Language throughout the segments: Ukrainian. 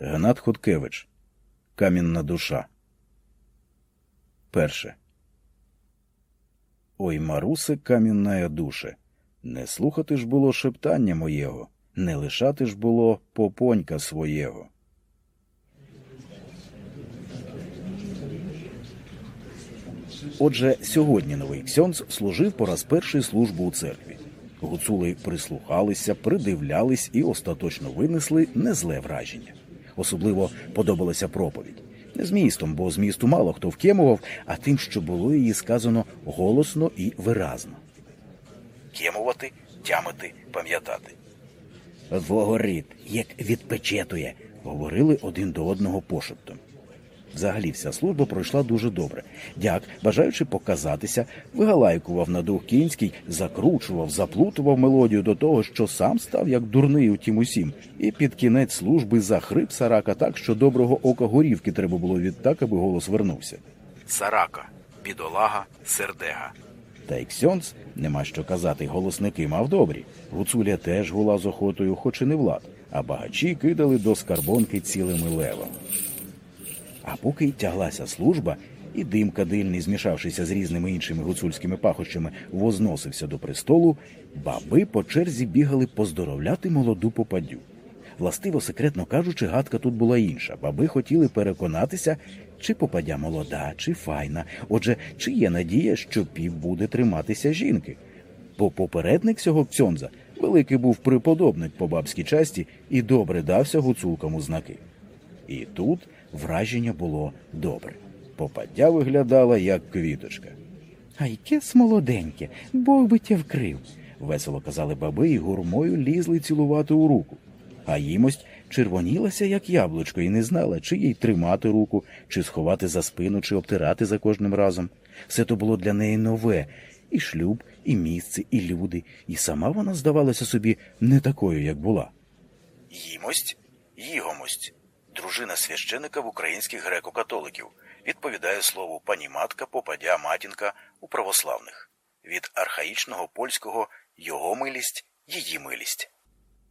Гнат Хоткевич. Камінна душа. Перше. Ой, Марусе, камінная душе, не слухати ж було шептання моєго, не лишати ж було попонька своєго. Отже, сьогодні новий ксьонц служив по раз перший службу у церкві. Гуцули прислухалися, придивлялись і остаточно винесли незле враження. Особливо подобалася проповідь. Не змістом, бо змісту мало хто вкемував, а тим, що було її сказано голосно і виразно. Кемувати, тямити, пам'ятати. Вогорит, як відпечетує, говорили один до одного пошептом. Взагалі вся служба пройшла дуже добре. Дяк, бажаючи показатися, вигалайкував на дух кінський, закручував, заплутував мелодію до того, що сам став як дурний у тім усім, і під кінець служби захрип Сарака так, що доброго ока горівки треба було відтак, аби голос вернувся. Сарака, бідолага, сердега. Та й Ксьонц, нема що казати, голосники мав добрі. Гуцуля теж гула з охотою, хоч і не влад, а багачі кидали до скарбонки цілими левами. А поки тяглася служба, і дим кадильний, змішавшися з різними іншими гуцульськими пахощами, возносився до престолу, баби по черзі бігали поздоровляти молоду попадю. Властиво, секретно кажучи, гадка тут була інша. Баби хотіли переконатися, чи попадя молода, чи файна. Отже, чи є надія, що піп буде триматися жінки. Бо попередник цього кцьонза великий був преподобник по бабській часті і добре дався гуцулкам у знаки. І тут враження було добре. Попадя виглядала, як квіточка. А яке молоденьке, Бог би тя вкрив, весело казали баби і гурмою лізли цілувати у руку. А їмость червонілася, як яблучко, і не знала, чи їй тримати руку, чи сховати за спину, чи обтирати за кожним разом. Все то було для неї нове і шлюб, і місце, і люди, і сама вона здавалася собі не такою, як була. Їмость, їгомость дружина священика в українських греко-католиків, відповідає слову пані матка, попадя матінка у православних, від архаїчного польського його милість, її милість.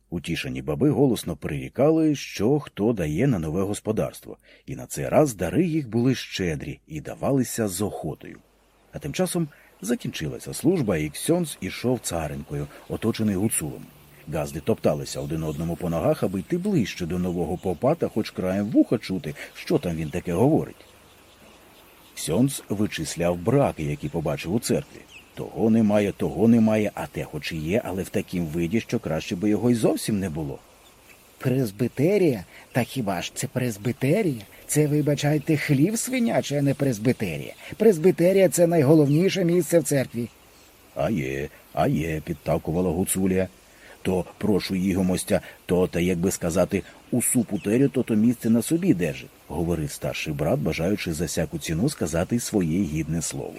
Утішені баби голосно прирікали, що хто дає на нове господарство, і на цей раз дари їх були щедрі і давалися з охотою. А тим часом закінчилася служба, і Ксьонс ішов царинкою, оточений гуцулом. Газди топталися один одному по ногах, аби йти ближче до нового попа та хоч краєм вуха чути, що там він таке говорить. Сьонц вичисляв браки, які побачив у церкві. Того немає, того немає, а те хоч і є, але в такім виді, що краще би його й зовсім не було. Презбитерія? Та хіба ж це презбитерія? Це, вибачайте, хлів свинячий, а не презбитерія. Презбитерія це найголовніше місце в церкві. А є, а є, підтакувала гуцулія то прошу її мостя, то, та як би сказати, у супутерю то то місце на собі держить, говорив старший брат, бажаючи за всяку ціну сказати своє гідне слово.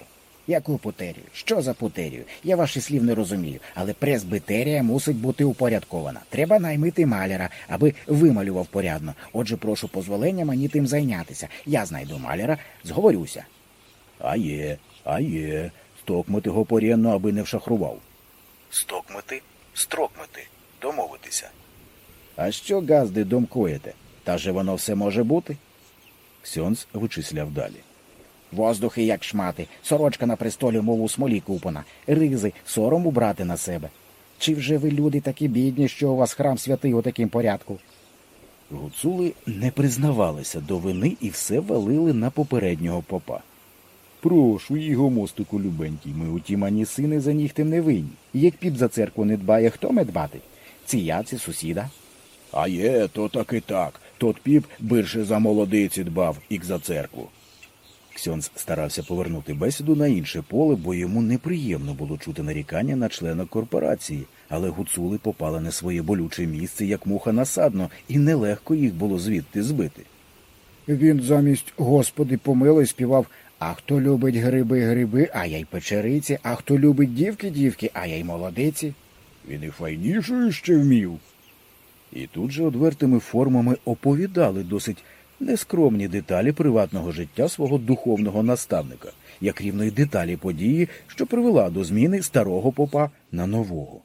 Яку путерію? Що за путерію? Я ваших слів не розумію, але пресбитерія мусить бути упорядкована. Треба наймити маляра, аби вималював порядно. Отже, прошу позволення мені тим зайнятися. Я знайду маляра, зговорюся. А є, а є. Стокмити го порєнно, аби не вшахрував. Стокмити? Строкнути, домовитися. А що газди домкуєте? Та же воно все може бути? Ксьонц вичисляв далі. Воздухи, як шмати, сорочка на престолі, мов у смолі купана, ризи, сором убрати на себе. Чи вже ви люди такі бідні, що у вас храм святий у таким порядку? Гуцули не признавалися до вини і все валили на попереднього попа. Прошу, його мостику любенький, ми у тім ані сини за нігтем не винні. Як піп за церкву не дбає, хто ме дбати? Ці я, ці сусіда. А є, то так і так. Тот піп бирше за молодиці дбав, ік за церкву. Ксьонс старався повернути бесіду на інше поле, бо йому неприємно було чути нарікання на члена корпорації, але гуцули попали на своє болюче місце, як муха насадно, і нелегко їх було звідти збити. Він замість Господи помилуй співав а хто любить гриби, гриби, а я й печериці, а хто любить дівки, дівки, а я й молодиці. Він і файнішою ще вмів. І тут же одвертими формами оповідали досить нескромні деталі приватного життя свого духовного наставника, як рівно й деталі події, що привела до зміни старого попа на нового.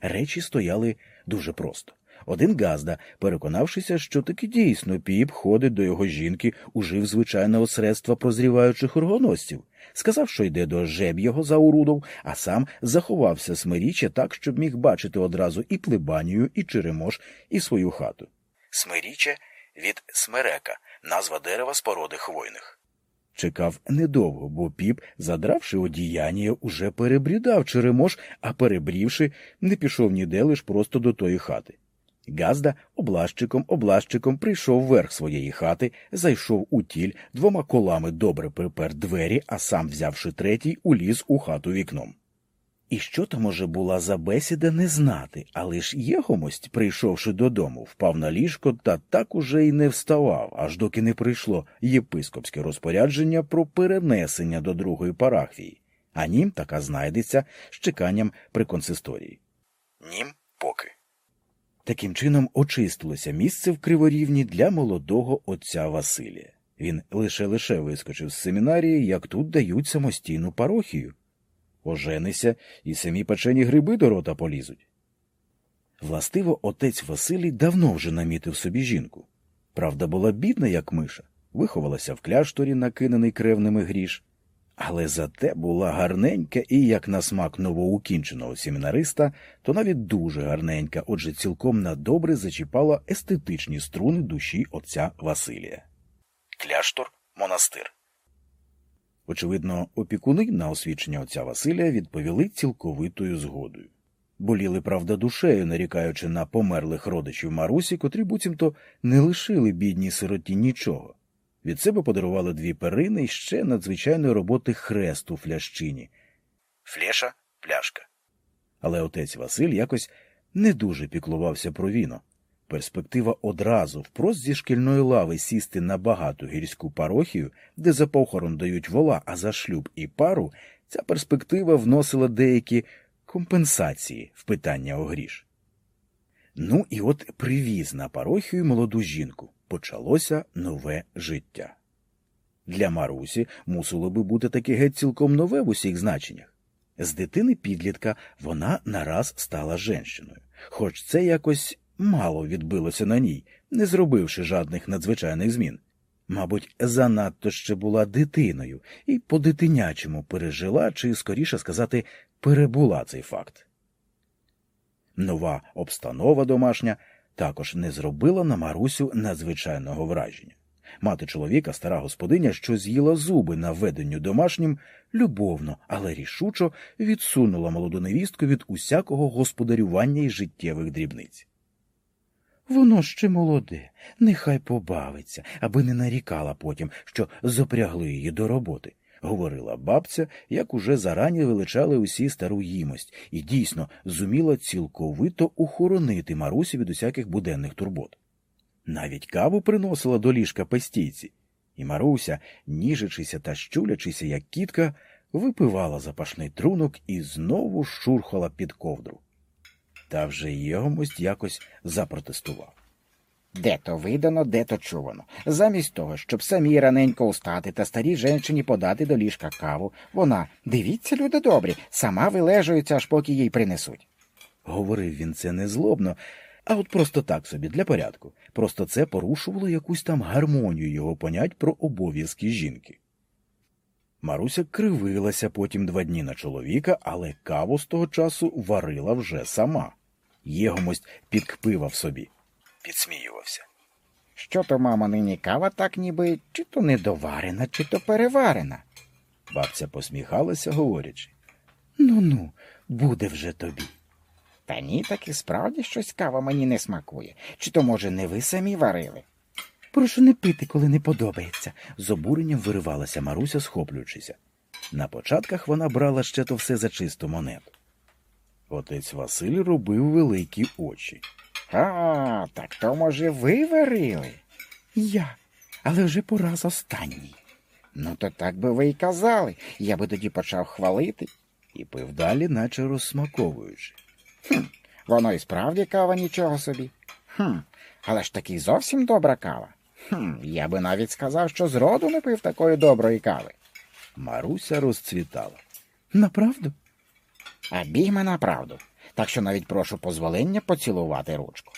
Речі стояли дуже просто. Один Газда, переконавшися, що таки дійсно піп ходить до його жінки, ужив звичайного средства прозріваючих оргоносців, сказав, що йде до жеб'ього за урудов, а сам заховався смиріче так, щоб міг бачити одразу і плебанію, і черемош, і свою хату. Смиріче від смерека, назва дерева з породи хвойних. Чекав недовго, бо піп, задравши одіяння, уже перебрідав черемош, а перебрівши, не пішов ніде лиш просто до тої хати. Газда облащиком облащиком прийшов верх своєї хати, зайшов у тіль, двома колами добре припер двері, а сам, взявши третій, уліз у хату вікном. І що то, може, була за бесіда, не знати, але ж єгомость, прийшовши додому, впав на ліжко та так уже й не вставав, аж доки не прийшло єпископське розпорядження про перенесення до другої парафії, а нім така знайдеться з чеканням при консисторії. Нім поки. Таким чином очистилося місце в Криворівні для молодого отця Василія. Він лише лише вискочив з семінарії, як тут дають самостійну парохію. Оженися, і самі печені гриби до рота полізуть. Властиво, отець Василій давно вже намітив собі жінку. Правда, була бідна, як миша, виховалася в кляшторі, накинений кревними гріш, але зате була гарненька і, як на смак новоукінченого семінариста, то навіть дуже гарненька, отже, цілком на добре зачіпала естетичні струни душі отця Василія. Кляштор монастир. Очевидно, опікуни на освідчення отця Василія відповіли цілковитою згодою. Боліли, правда, душею, нарікаючи на померлих родичів Марусі, котрі буцімто не лишили бідній сироті нічого. Від себе подарували дві перини і ще надзвичайної роботи хрест у флящині. Флеша пляшка. Але отець Василь якось не дуже піклувався про віно. Перспектива одразу впрост зі шкільної лави сісти на багату гірську парохію, де за похорон дають вола, а за шлюб і пару, ця перспектива вносила деякі компенсації в питання о гріш. Ну і от привіз на парохію молоду жінку. Почалося нове життя. Для Марусі мусило би бути таке геть цілком нове в усіх значеннях. З дитини підлітка вона нараз стала женщиною, хоч це якось мало відбилося на ній, не зробивши жадних надзвичайних змін. Мабуть, занадто ще була дитиною і по дитинячому пережила, чи, скоріше сказати, перебула цей факт. Нова обстанова домашня також не зробила на Марусю надзвичайного враження. Мати чоловіка, стара господиня, що з'їла зуби на веденню домашнім, любовно, але рішучо відсунула молоду невістку від усякого господарювання і життєвих дрібниць. Воно ще молоде, нехай побавиться, аби не нарікала потім, що запрягли її до роботи, говорила бабця, як уже зарані величали усі стару їмость, і дійсно зуміла цілковито охоронити Марусі від усяких буденних турбот. Навіть каву приносила до ліжка пестійці, і Маруся, ніжачися та щулячися, як кітка, випивала запашний трунок і знову шурхала під ковдру. Та вже єгомость якось запротестував. Де то видано, де то чувано. Замість того, щоб самі раненько устати та старій женщині подати до ліжка каву, вона, дивіться, люди добрі, сама вилежується, аж поки їй принесуть. Говорив він це не злобно, а от просто так собі, для порядку. Просто це порушувало якусь там гармонію його понять про обов'язки жінки. Маруся кривилася потім два дні на чоловіка, але каву з того часу варила вже сама. Єгомость підкпивав собі, підсміювався. Що то, мамо, нині кава так ніби чи то недоварена, чи то переварена. Бабця посміхалася, говорячи. Ну ну, буде вже тобі. Та ні, так і справді щось кава мені не смакує. Чи то, може, не ви самі варили? Прошу не пити, коли не подобається, з обуренням виривалася Маруся, схоплюючися. На початках вона брала ще то все за чисту монету. Отець Василь робив великі очі. А, так то, може, ви варили? Я, але вже пораз останній. Ну, то так би ви й казали. Я би тоді почав хвалити. І пив далі, наче розсмаковуючи. Хм, воно і справді кава нічого собі. Хм, але ж таки зовсім добра кава. Хм, я би навіть сказав, що зроду не пив такої доброї кави. Маруся розцвітала. Направду? А бігме на правду. Так що навіть прошу позволення поцілувати ручку.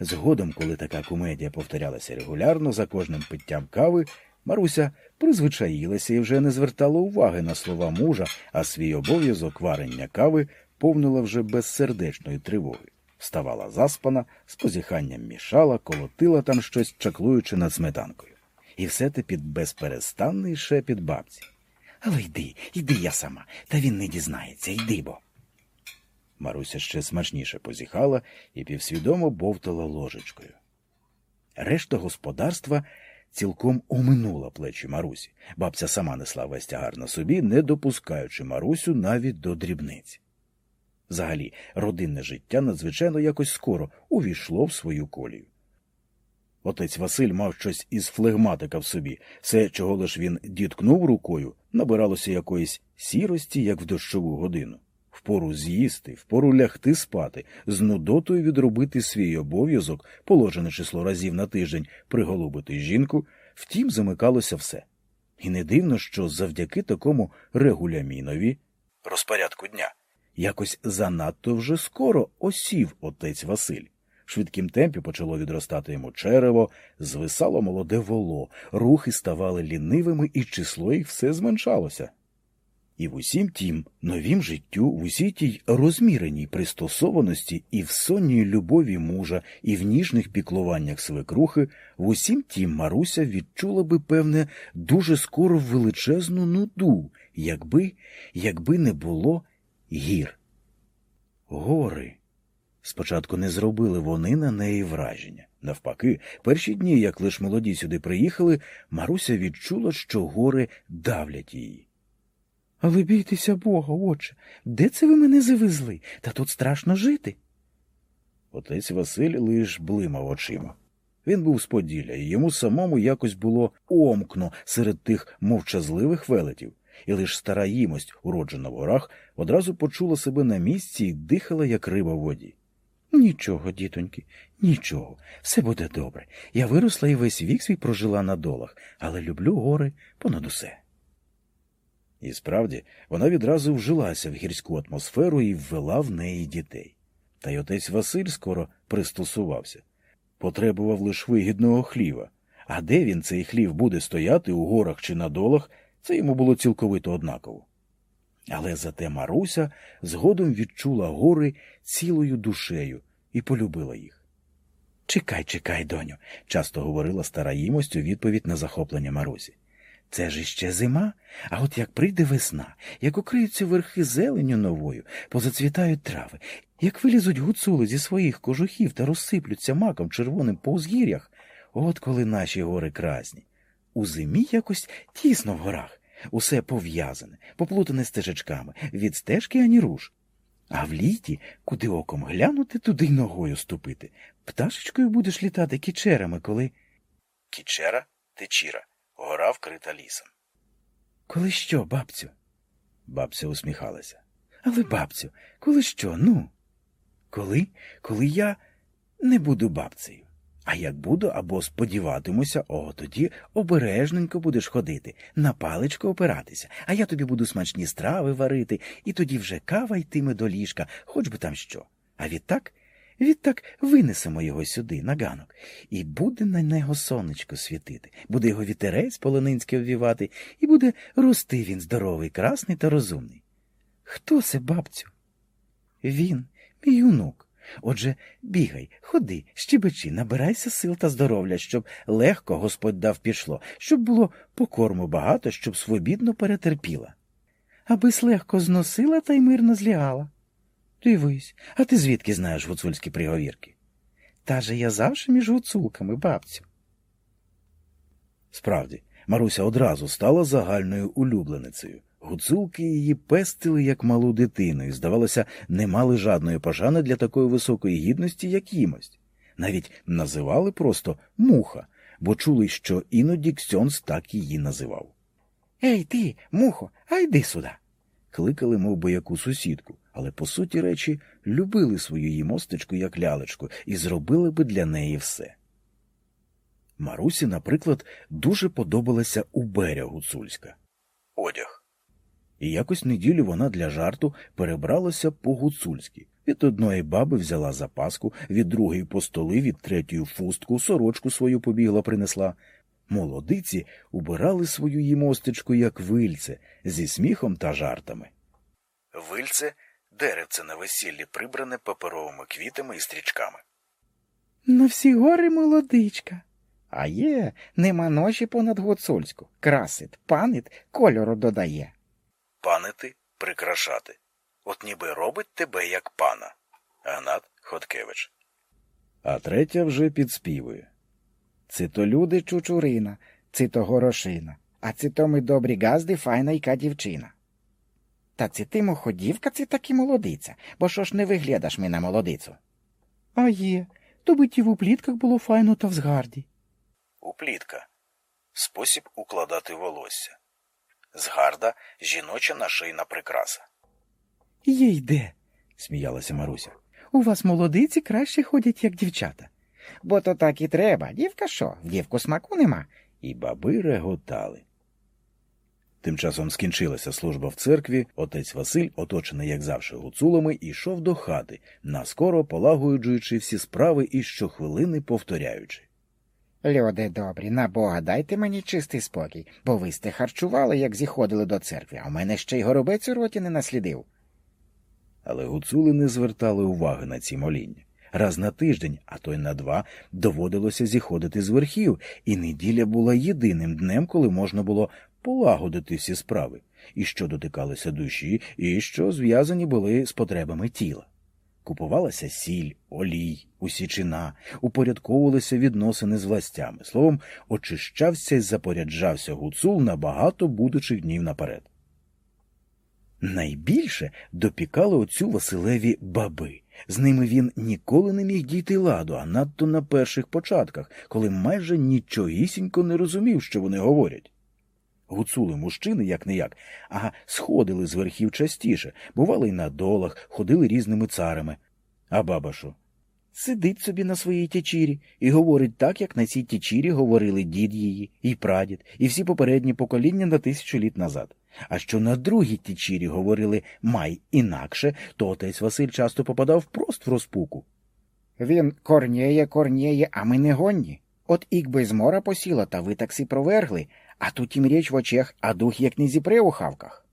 Згодом, коли така комедія повторялася регулярно за кожним питтям кави, Маруся призвичаїлася і вже не звертала уваги на слова мужа, а свій обов'язок варення кави повнила вже безсердечної тривоги. Вставала заспана, з позіханням мішала, колотила там щось, чаклуючи над сметанкою. І все те під безперестанний шепіт бабці. Але йди, йди я сама, та він не дізнається, йди бо. Маруся ще смачніше позіхала і півсвідомо бовтала ложечкою. Решта господарства цілком оминула плечі Марусі. Бабця сама несла весь тягар на собі, не допускаючи Марусю навіть до дрібниці. Взагалі, родинне життя надзвичайно якось скоро увійшло в свою колію. Отець Василь мав щось із флегматика в собі, все, чого лиш він діткнув рукою, набиралося якоїсь сірості, як в дощову годину. Впору з'їсти, впору лягти спати, з нудотою відробити свій обов'язок, положене число разів на тиждень, приголубити жінку, втім, замикалося все. І не дивно, що завдяки такому регулямінові розпорядку дня якось занадто вже скоро осів отець Василь. В швидкім темпі почало відростати йому черево, звисало молоде воло, рухи ставали лінивими, і число їх все зменшалося. І в усім тім новім життю, в усій тій розміреній пристосованості і в сонній любові мужа, і в ніжних піклуваннях свекрухи, в усім тім Маруся відчула би, певне, дуже скоро величезну нуду, якби, якби не було гір. Гори. Спочатку не зробили вони на неї враження. Навпаки, перші дні, як лиш молоді сюди приїхали, Маруся відчула, що гори давлять її. Але бійтеся Бога, отче, де це ви мене завезли? Та тут страшно жити. Отець Василь лиш блимав очима. Він був з Поділля, і йому самому якось було омкно серед тих мовчазливих велетів, і лиш стара їмость, уроджена в горах, одразу почула себе на місці і дихала, як риба в воді. Нічого, дітоньки, нічого, все буде добре. Я виросла і весь вік свій прожила на долах, але люблю гори понад усе. І справді вона відразу вжилася в гірську атмосферу і ввела в неї дітей. Та й отець Василь скоро пристосувався. Потребував лише вигідного хліва. А де він цей хлів буде стояти у горах чи на долах, це йому було цілковито однаково. Але зате Маруся згодом відчула гори цілою душею і полюбила їх. Чекай, чекай, доню, часто говорила стара їмость у відповідь на захоплення Марусі. Це ж іще зима, а от як прийде весна, як укриються верхи зеленю новою, позацвітають трави, як вилізуть гуцули зі своїх кожухів та розсиплються маком червоним по узгір'ях, от коли наші гори красні. У зимі якось тісно в горах, усе пов'язане, поплутане стежечками, від стежки ані руш. А в літі, куди оком глянути, туди й ногою ступити. Пташечкою будеш літати кічерами, коли. Кічера течіра, гора вкрита лісом. Коли що, бабцю? Бабця усміхалася. Але, бабцю, коли що, ну? Коли? Коли я не буду бабцею. А як буду або сподіватимуся, о, тоді обережненько будеш ходити, на паличку опиратися, а я тобі буду смачні страви варити, і тоді вже кава йтиме до ліжка, хоч би там що. А відтак, відтак винесемо його сюди, на ганок, і буде на нього сонечко світити, буде його вітерець полонинський обвівати, і буде рости він здоровий, красний та розумний. Хто це, бабцю? Він, мій онук. Отже, бігай, ходи, щебечи, набирайся сил та здоров'я, щоб легко Господь дав пішло, щоб було покорму багато, щоб свобідно перетерпіла. Абись легко зносила та й мирно злягала. Дивись, а ти звідки знаєш гуцульські приговірки? Та же я завжди між гуцулками, бабцю. Справді, Маруся одразу стала загальною улюбленицею. Гуцулки її пестили як малу дитину, і, здавалося, не мали жадної пожани для такої високої гідності, як їмость. Навіть називали просто муха, бо чули, що іноді Ксьонс так її називав. Ей ти, мухо, а йди сюди. Кликали, мов би, яку сусідку, але, по суті речі, любили свою її мостечку як лялечку і зробили би для неї все. Марусі, наприклад, дуже подобалася уберя гуцульська. Одяг. І якось неділю вона для жарту перебралася по гуцульськи. Від одної баби взяла запаску, від другої по столи, від третьої фустку, сорочку свою побігла принесла. Молодиці убирали свою їмостичку, як вильце, зі сміхом та жартами. Вильце деревце на весіллі прибране паперовими квітами і стрічками. На всі гори молодичка. А є, нема ночі понад гуцульську. Красить, панить, кольору додає. Панити прикрашати. От ніби робить тебе як пана. Гнат Хоткевич. А третя вже підспівує. Це то люди чучурина, це то горошина, а це то ми добрі газди, файна яка дівчина. Та це ти моходівка, це таки молодиця, бо що ж не виглядаш ми на молодицю? А є, то би ті в уплітках було файно та в згарді. Уплітка. Спосіб укладати волосся. Згарда жіноча нашийна прикраса. Є йде. сміялася Маруся. У вас молодиці краще ходять, як дівчата. Бо то так і треба. Дівка що? В дівку смаку нема. І баби реготали. Тим часом скінчилася служба в церкві, отець Василь, оточений, як завжди, гуцулами, ішов до хати, наскоро полагоджуючи всі справи і щохвилини повторяючи. Люди добрі, на Бога, дайте мені чистий спокій, бо ви сте харчували, як зіходили до церкви, а в мене ще й горобець у роті не наслідив. Але гуцули не звертали уваги на ці моління. Раз на тиждень, а то й на два, доводилося зіходити з верхів, і неділя була єдиним днем, коли можна було полагодити всі справи, і що дотикалися душі, і що зв'язані були з потребами тіла. Купувалася сіль, олій, усічина, упорядковувалися відносини з властями. Словом, очищався і запоряджався гуцул на багато будучих днів наперед. Найбільше допікали оцю Василеві баби. З ними він ніколи не міг дійти ладу, а надто на перших початках, коли майже нічогісінько не розумів, що вони говорять. Гуцули мужчини, як не як, ага, сходили з верхів частіше, бували й на долах, ходили різними царами. А баба що? Сидить собі на своїй кичірі і говорить так, як на цій кичірі говорили дід її, і прадід, і всі попередні покоління на тисячу літ назад. А що на другій кичірі говорили май інакше, то отець Василь часто попадав прост в розпуку. Він корніє, корніє, а ми не годні. От ік би змора посіла, та ви так си провергли, а тут їм річ в очах, а дух як не зіпре у хавках.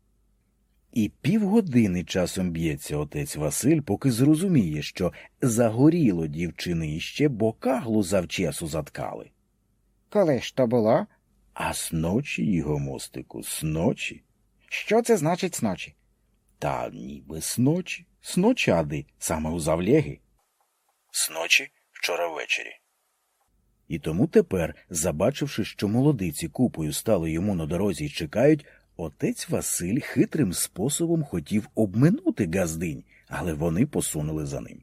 І півгодини часом б'ється отець Василь, поки зрозуміє, що загоріло дівчинище, бо каглу завчесу заткали. Коли ж то було? А сночі його мостику, сночі. Що це значить сночі? Та ніби сночі, сночади, саме у завлєги. Сночі вчора ввечері. І тому тепер, забачивши, що молодиці купою стали йому на дорозі й чекають, отець Василь хитрим способом хотів обминути газдинь, але вони посунули за ним.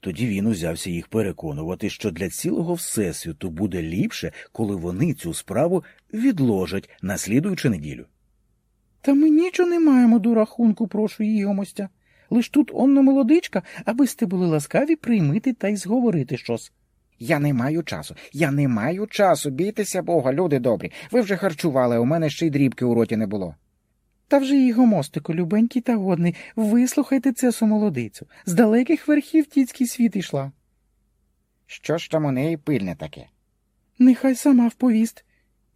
Тоді він узявся їх переконувати, що для цілого Всесвіту буде ліпше, коли вони цю справу відложать на слідуючу неділю. Та ми нічого не маємо до рахунку, прошу її гомостя. Лиш тут онна молодичка, аби сте були ласкаві приймити та й зговорити щось. Я не маю часу. Я не маю часу. Бійтеся Бога, люди добрі. Ви вже харчували, у мене ще й дрібки у роті не було. Та вже її гомостику, любенький та годний, вислухайте це сумолодицю. З далеких верхів тіцький світ ішла. Що ж там у неї пильне таке? Нехай сама вповість.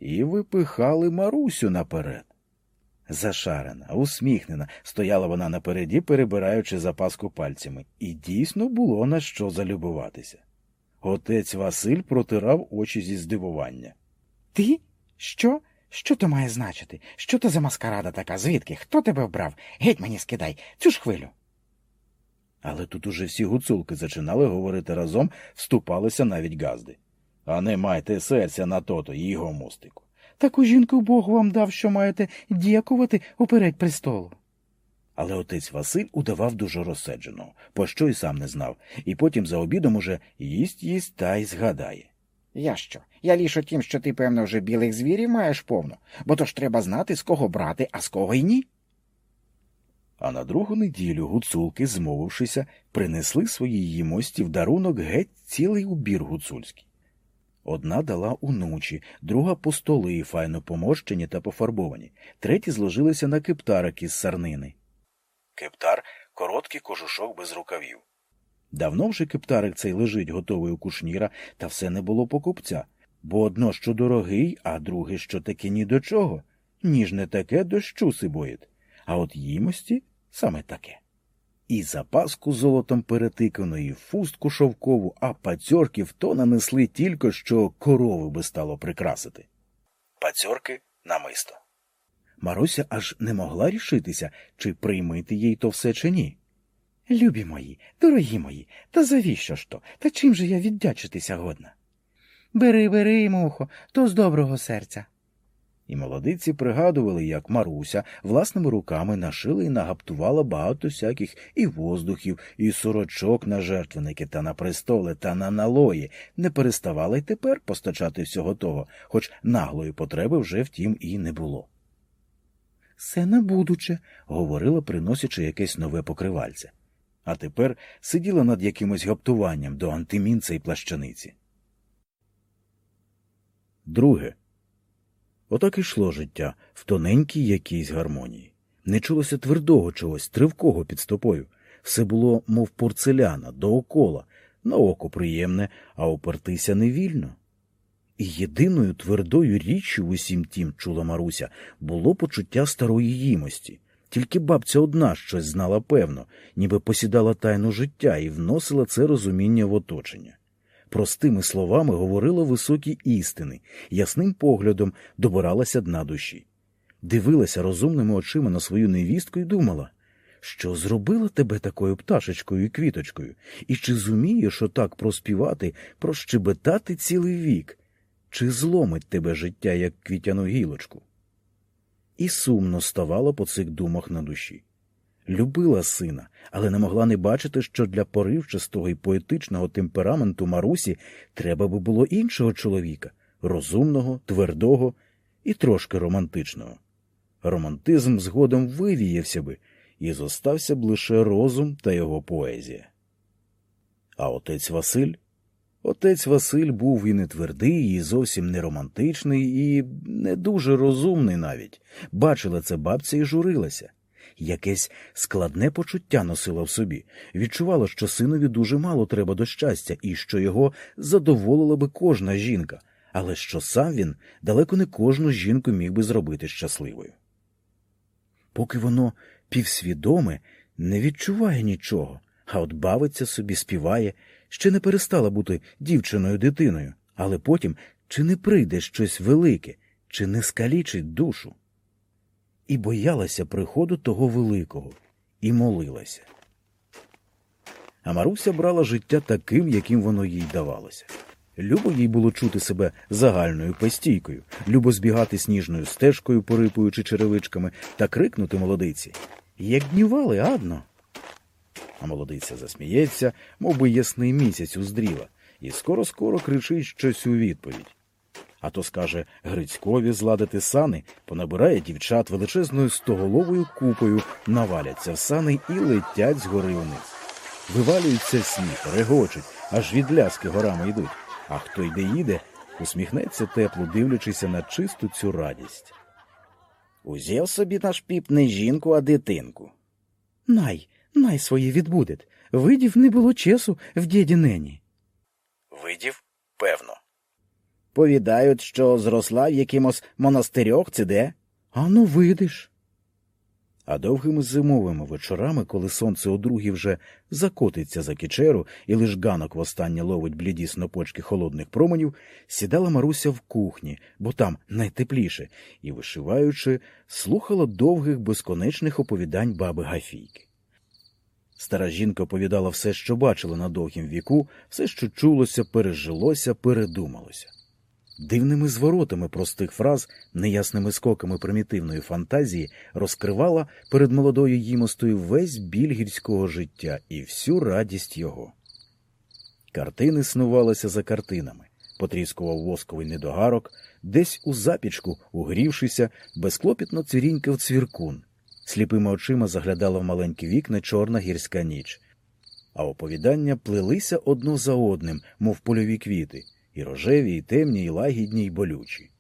І випихали Марусю наперед. Зашарена, усміхнена, стояла вона напереді, перебираючи запаску пальцями, і дійсно було на що залюбуватися. Отець Василь протирав очі зі здивування. Ти? Що? Що то має значити? Що то за маскарада така? Звідки? Хто тебе вбрав? Геть мені скидай, цю ж хвилю. Але тут уже всі гуцулки зачинали говорити разом, вступалися навіть газди. А не майте серця на тото, його мостику. Таку жінку Бог вам дав, що маєте дякувати уперед престолу. Але отець Василь удавав дуже розседженого, пощо й сам не знав, і потім за обідом уже їсть їсть та й згадає. Я що? Я ліше тим, що ти, певно, вже білих звірів маєш повно, бо то ж треба знати, з кого брати, а з кого й ні. А на другу неділю гуцулки, змовившися, принесли своїй їмості в дарунок геть цілий убір гуцульський. Одна дала уночі, друга по столи, файно помощені та пофарбовані, треті зложилися на кептарик із сарнини. Кептар короткий кожушок без рукавів. Давно вже кептарик цей лежить готовий у кушніра, та все не було покупця, бо одно що дорогий, а друге що таки ні до чого. Ніж не таке дощу сибоїть, а от їмості саме таке. І запаску золотом перетикану, і фустку шовкову, а пацьорків то нанесли тільки, що корову би стало прикрасити. Пацьорки намисто. Маруся аж не могла рішитися, чи приймити їй то все чи ні. Любі мої, дорогі мої, та завіщо ж то? Та чим же я віддячитися годна? Бери, бери, мухо, то з доброго серця. І молодиці пригадували, як Маруся власними руками нашила і нагаптувала багато всяких і воздухів, і сорочок на жертвенники та на престоли та на налої, не переставала й тепер постачати всього того, хоч наглої потреби вже втім і не було. Все на будуче, говорила, приносячи якесь нове покривальце. А тепер сиділа над якимось гаптуванням до антимінця і плащаниці. Друге. Отак ішло життя в тоненькій якійсь гармонії. Не чулося твердого чогось, тривкого під стопою. Все було, мов порцеляна, доокола, на око приємне, а опертися невільно. І єдиною твердою річчю в усім тім, чула Маруся, було почуття старої їмості. Тільки бабця одна щось знала певно, ніби посідала тайну життя і вносила це розуміння в оточення простими словами говорила високі істини, ясним поглядом добиралася дна душі. Дивилася розумними очима на свою невістку і думала, що зробила тебе такою пташечкою і квіточкою, і чи зумієш отак проспівати, прощебетати цілий вік, чи зломить тебе життя, як квітяну гілочку? І сумно ставало по цих думах на душі любила сина, але не могла не бачити, що для поривчастого і поетичного темпераменту Марусі треба би було іншого чоловіка розумного, твердого і трошки романтичного. Романтизм згодом вивіявся би, і зостався б лише розум та його поезія. А отець Василь? Отець Василь був і не твердий, і зовсім не романтичний, і не дуже розумний навіть. Бачила це бабця і журилася. Якесь складне почуття носила в собі, відчувала, що синові дуже мало треба до щастя, і що його задоволила би кожна жінка, але що сам він далеко не кожну жінку міг би зробити щасливою. Поки воно півсвідоме, не відчуває нічого, а от бавиться собі, співає, ще не перестала бути дівчиною дитиною, але потім чи не прийде щось велике, чи не скалічить душу і боялася приходу того великого, і молилася. А Маруся брала життя таким, яким воно їй давалося. Любо їй було чути себе загальною постійкою, любо збігати сніжною стежкою, порипуючи черевичками, та крикнути молодиці Як гнівали, адно. А молодиця засміється, мов би ясний місяць уздріла, і скоро скоро кричить щось у відповідь а то скаже Грицькові зладити сани, понабирає дівчат величезною стоголовою купою, наваляться в сани і летять згори вниз. Вивалюються сніг, регочуть, аж від ляски горами йдуть. А хто йде їде, усміхнеться тепло, дивлячися на чисту цю радість. Узяв собі наш піп не жінку, а дитинку. Най, най своє відбудет. Видів не було часу в діді нені. Видів, певно. Повідають, що зросла в якимось монастирьох, це де? Ану, видиш. А довгими зимовими вечорами, коли сонце у другі вже закотиться за кічеру, і лиш ганок востаннє ловить бліді снопочки холодних променів, сідала Маруся в кухні, бо там найтепліше, і, вишиваючи, слухала довгих безконечних оповідань баби Гафійки. Стара жінка оповідала все, що бачила на довгім віку, все, що чулося, пережилося, передумалося. Дивними зворотами простих фраз, неясними скоками примітивної фантазії розкривала перед молодою їмостою весь біль гірського життя і всю радість його. Картини снувалися за картинами, потріскував восковий недогарок, десь у запічку, угрівшися, безклопітно цвірінькав цвіркун, сліпими очима заглядала в маленькі вікна чорна гірська ніч, а оповідання плелися одно за одним, мов польові квіти і рожеві, і темні, і лагідні, і болючі.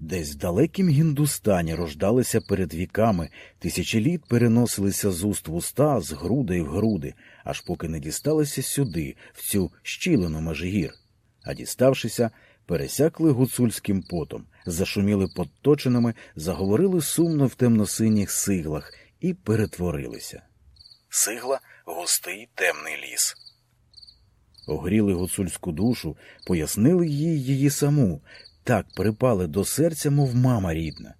Десь в далекім Гіндустані рождалися перед віками, тисячі літ переносилися з уст в уста, з груди в груди, аж поки не дісталися сюди, в цю щілину межигір. А діставшися, пересякли гуцульським потом, зашуміли подточинами, заговорили сумно в темно-синіх сиглах і перетворилися. Сигла густий темний ліс. Огріли гуцульську душу, пояснили їй її саму, так припали до серця, мов мама рідна,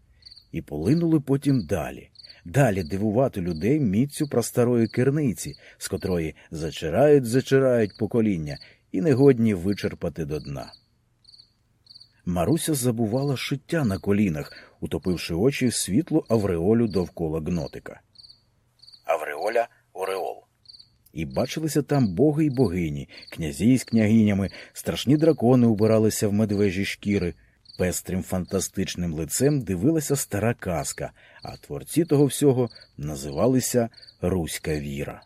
і полинули потім далі, далі дивувати людей міцю прастарої керниці, з котрої зачирають, зачирають покоління і негодні вичерпати до дна. Маруся забувала шиття на колінах, утопивши очі в світлу авреолю довкола гнотика. Авреоля Ореол. І бачилися там боги й богині, князі з княгинями, страшні дракони убиралися в медвежі шкіри. Пестрим фантастичним лицем дивилася стара казка, а творці того всього називалися Руська віра.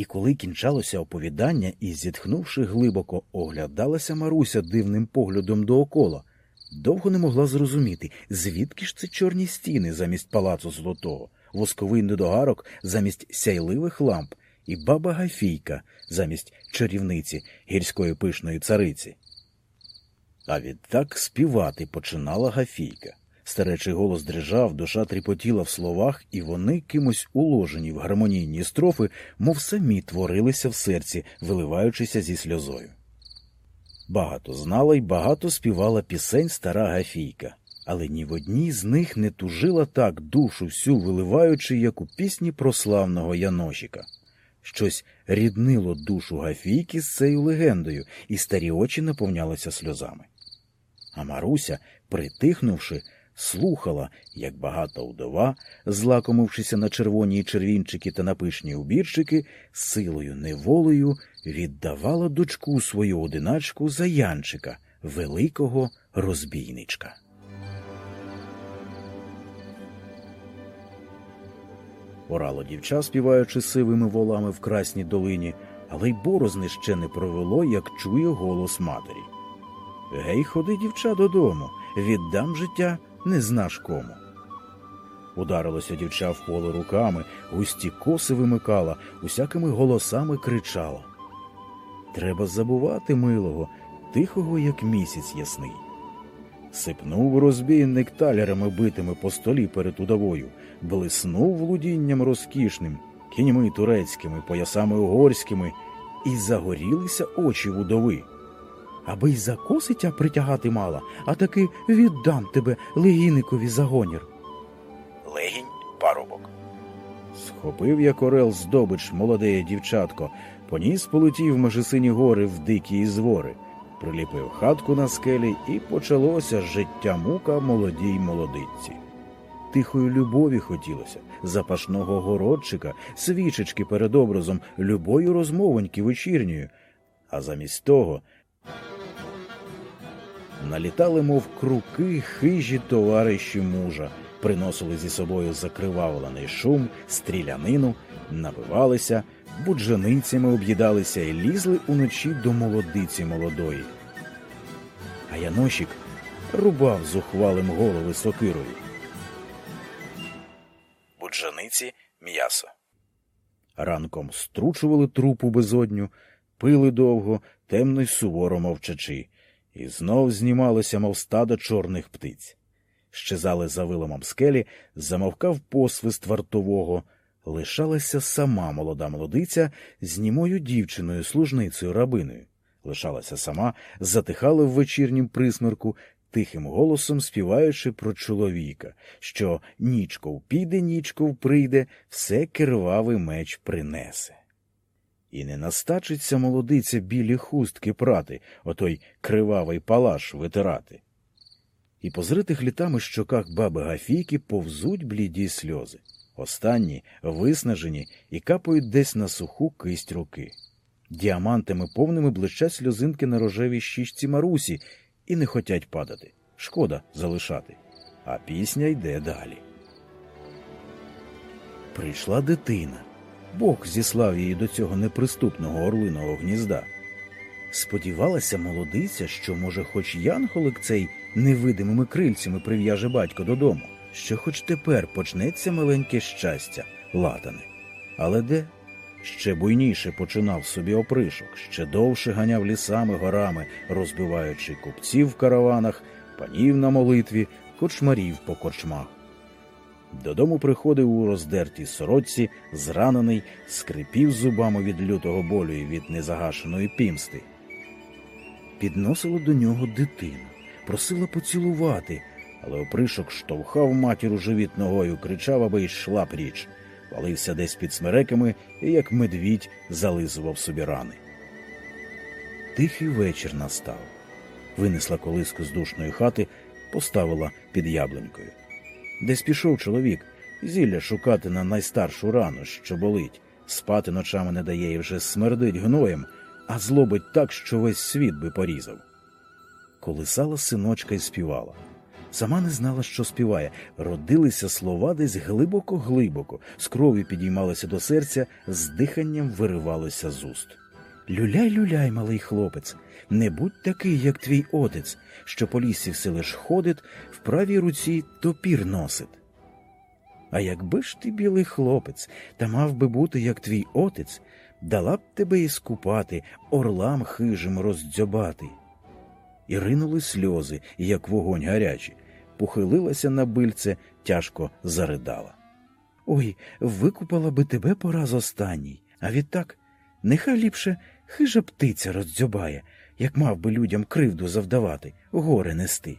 І коли кінчалося оповідання і, зітхнувши глибоко, оглядалася Маруся дивним поглядом доокола, довго не могла зрозуміти, звідки ж це чорні стіни замість палацу золотого, восковий недогарок замість сяйливих ламп, і баба Гафійка замість чарівниці гірської пишної цариці. А відтак співати починала Гафійка. Старечий голос дрижав, душа тріпотіла в словах, і вони, кимось уложені в гармонійні строфи, мов самі творилися в серці, виливаючися зі сльозою. Багато знала й багато співала пісень стара Гафійка, але ні в одній з них не тужила так душу всю виливаючи, як у пісні про славного Яношіка. Щось ріднило душу Гафійки з цією легендою, і старі очі наповнялися сльозами. А Маруся, притихнувши, слухала, як багата удова, злакомившися на червоні червінчики та на пишні убірчики, силою неволею віддавала дочку свою одиначку за Янчика, великого розбійничка. Орало дівча, співаючи сивими волами в красній долині, але й борозни ще не провело, як чує голос матері. Гей, ходи, дівча, додому, віддам життя не знаш кому. Ударилося дівча в поле руками, густі коси вимикала, усякими голосами кричала. Треба забувати милого, тихого, як місяць ясний. Сипнув розбійник талярами битими по столі перед удовою, блиснув влудінням розкішним, кіньми турецькими, поясами угорськими, і загорілися очі удови. Аби й за коси тя притягати мала, а таки віддам тебе легіникові за гонір. Легінь парубок. Схопив я корел здобич, молодеє дівчатко, поніс полетів межисині гори в дикі звори, приліпив хатку на скелі, і почалося життя мука молодій молодиці. Тихої любові хотілося, запашного городчика, свічечки перед образом, любої розмовоньки вечірньої, а замість того налітали, мов круки, хижі товариші мужа, приносили зі собою закривавлений шум, стрілянину, напивалися, буджаницями об'їдалися і лізли уночі до молодиці молодої. А Янощик рубав зухвалим голови сокирою. Буджаниці м'ясо. Ранком стручували трупу безодню, пили довго, темно й суворо мовчачи, і знов знімалися, мов стадо чорних птиць. Щезали за виломом скелі, замовкав посвист вартового, лишалася сама молода молодиця з німою дівчиною, служницею рабиною. Лишалася сама, затихала в вечірнім присмерку, тихим голосом співаючи про чоловіка, що нічков піде, нічков прийде, все кривавий меч принесе. І не настачиться молодиця білі хустки прати, отой кривавий палаш витирати. І по зритих літами щоках баби Гафійки повзуть бліді сльози. Останні виснажені і капають десь на суху кисть руки. Діамантами повними блищать сльозинки на рожевій щічці Марусі і не хотять падати. Шкода залишати. А пісня йде далі. Прийшла дитина. Бог зіслав її до цього неприступного орлиного гнізда. Сподівалася молодиця, що, може, хоч янголик цей невидимими крильцями прив'яже батько додому, що хоч тепер почнеться маленьке щастя, латане. Але де? Ще буйніше починав собі опришок, ще довше ганяв лісами горами, розбиваючи купців в караванах, панів на молитві, корчмарів по корчмах. Додому приходив у роздертій сорочці, зранений, скрипів зубами від лютого болю і від незагашеної пімсти. Підносила до нього дитину, просила поцілувати, але опришок штовхав матір у живіт ногою, кричав, аби йшла пріч, валився десь під смереками і, як медвідь, зализував собі рани. Тихий вечір настав. Винесла колиску з душної хати, поставила під яблунькою. Десь пішов чоловік, зілля шукати на найстаршу рану, що болить, спати ночами не дає і вже смердить гноєм, а злобить так, що весь світ би порізав. Колисала синочка і співала. Сама не знала, що співає. Родилися слова десь глибоко-глибоко, з крові підіймалися до серця, з диханням виривалося з уст. Люляй, люляй, малий хлопець, не будь такий, як твій отець, що по лісі все лиш ходить, в правій руці топір носить. А якби ж ти, білий хлопець, та мав би бути, як твій отець, дала б тебе іскупати, орлам хижим роздзьобати. І ринули сльози, як вогонь гарячий, похилилася на бильце, тяжко заридала. Ой, викупала би тебе пораз останній, а відтак нехай ліпше хижа птиця роздзьобає, як мав би людям кривду завдавати, горе нести.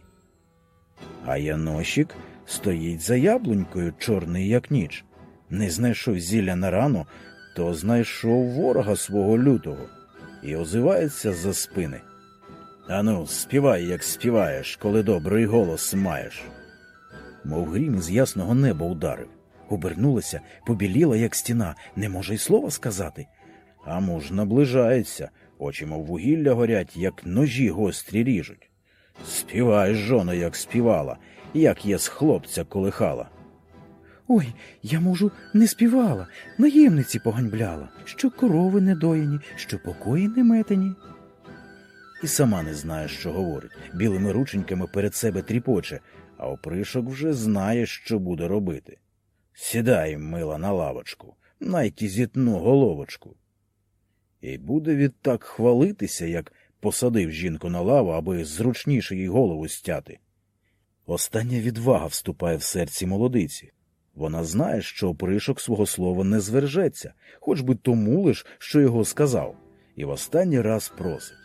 А Янощик стоїть за яблунькою, чорний, як ніч. Не знайшов зілля на рану, то знайшов ворога свого лютого і озивається за спини. Ану, співай, як співаєш, коли добрий голос маєш. Мов грім з ясного неба ударив. Обернулася, побіліла, як стіна, не може й слова сказати. А муж наближається, очі, мов вугілля горять, як ножі гострі ріжуть. Співай, жоно, як співала, як є з хлопця колихала. Ой, я, можу, не співала, наємниці поганьбляла, що корови не доїні, що покої не метені. І сама не знає, що говорить, білими рученьками перед себе тріпоче, а опришок вже знає, що буде робити. Сідай, мила, на лавочку, найті зітну головочку. І буде відтак хвалитися, як посадив жінку на лаву, аби зручніше їй голову стяти. Остання відвага вступає в серці молодиці. Вона знає, що опришок свого слова не звержеться, хоч би тому лиш, що його сказав, і в останній раз просить.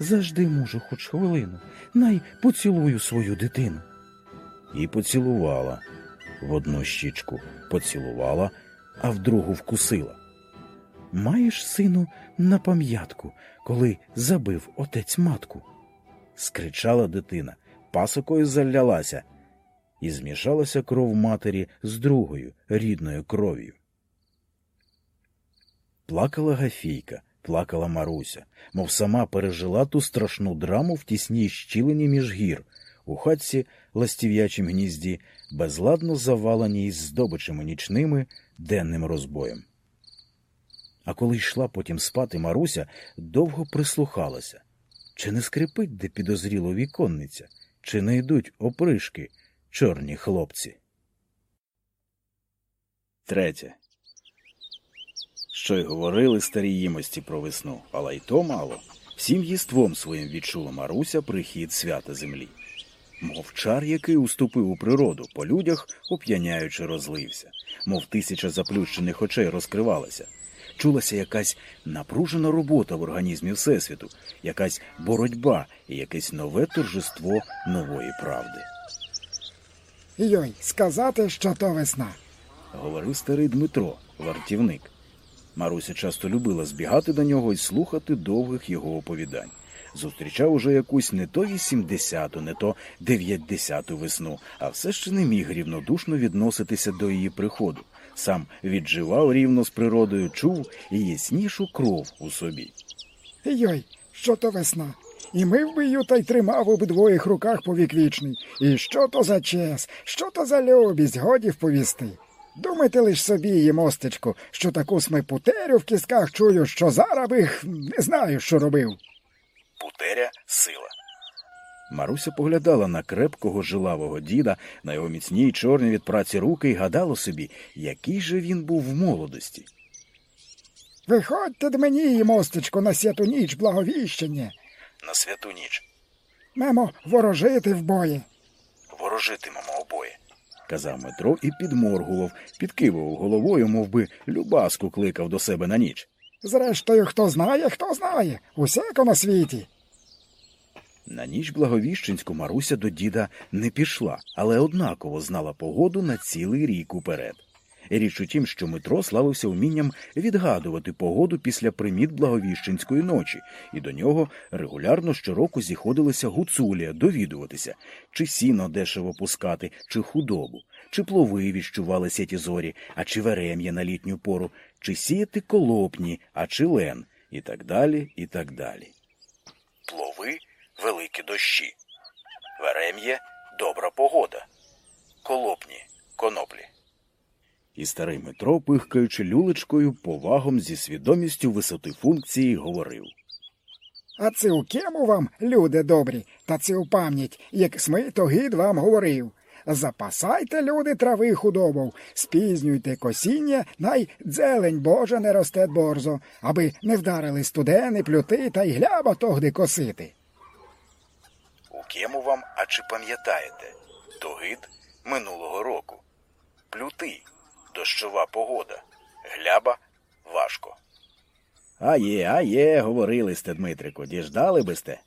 Зажди, мужу, хоч хвилину, най поцілую свою дитину. І поцілувала. В одну щічку поцілувала, а в другу вкусила. Маєш, сину, на пам'ятку, коли забив отець матку. скричала дитина, пасокою залялася, і змішалася кров матері з другою рідною кров'ю. Плакала Гафійка, плакала Маруся, мов сама пережила ту страшну драму в тісній щілині між гір, у хатці ластів'ячім гнізді, безладно заваленій здобичами нічними денним розбоєм. А коли йшла потім спати Маруся, довго прислухалася. Чи не скрипить де підозріло віконниця, чи не йдуть опришки, чорні хлопці? Третє. Що й говорили старі їмості про весну, але й то мало. Всім їством своїм відчула Маруся прихід свята землі. Мов чар, який уступив у природу, по людях оп'яняючи розлився, мов тисяча заплющених очей розкривалася. Чулася якась напружена робота в організмі Всесвіту, якась боротьба і якесь нове торжество нової правди. Йой, сказати, що то весна. говорив старий Дмитро, вартівник. Маруся часто любила збігати до нього і слухати довгих його оповідань. Зустрічав уже якусь не то вісімдесяту, не то дев'ятдесяту весну, а все ще не міг рівнодушно відноситися до її приходу. Сам відживав рівно з природою, чув і яснішу кров у собі. Йой, що то весна. І мив би та й тримав у обидвоїх руках повік вічний. І що то за чес, що то за любість, годі вповісти. Думайте лиш собі, її мостечку, що таку смипутерю в кісках чую, що зараз би не знаю, що робив. Путеря сила. Маруся поглядала на крепкого жилавого діда, на його міцні й чорні від праці руки і гадала собі, який же він був в молодості. Виходьте до мені, мостечко, на святу ніч благовіщення. На святу ніч Мемо ворожити в бої. ворожитимемо обоє, казав Метро і підморгував, підкивував головою, мов би любаску кликав до себе на ніч. Зрештою, хто знає, хто знає. Усяко на світі. На ніч благовіщенську Маруся до діда не пішла, але однаково знала погоду на цілий рік уперед. Річ у тім, що Митро славився вмінням відгадувати погоду після приміт благовіщенської ночі, і до нього регулярно щороку зіходилися гуцулія довідуватися, чи сіно дешево пускати, чи худобу, чи плови віщувалися ті зорі, а чи верем'я на літню пору, чи сіяти колопні, а чи лен, і так далі, і так далі. Плови великі дощі. Верем'є добра погода. Колопні коноплі. І старий Метро, пихкаючи люлечкою, повагом зі свідомістю висоти функції, говорив. А це у кему вам, люди добрі, та це у пам'ять, як смито гід вам говорив. Запасайте, люди, трави худобов, спізнюйте косіння, най дзелень Божа не росте борзо, аби не вдарили студени, плюти та й гляба тогди косити. У кему вам, а чи пам'ятаєте? Тогид минулого року. Плюти, дощова погода. Гляба важко. А є, а є, говорили сте, Дмитрику, діждали би сте.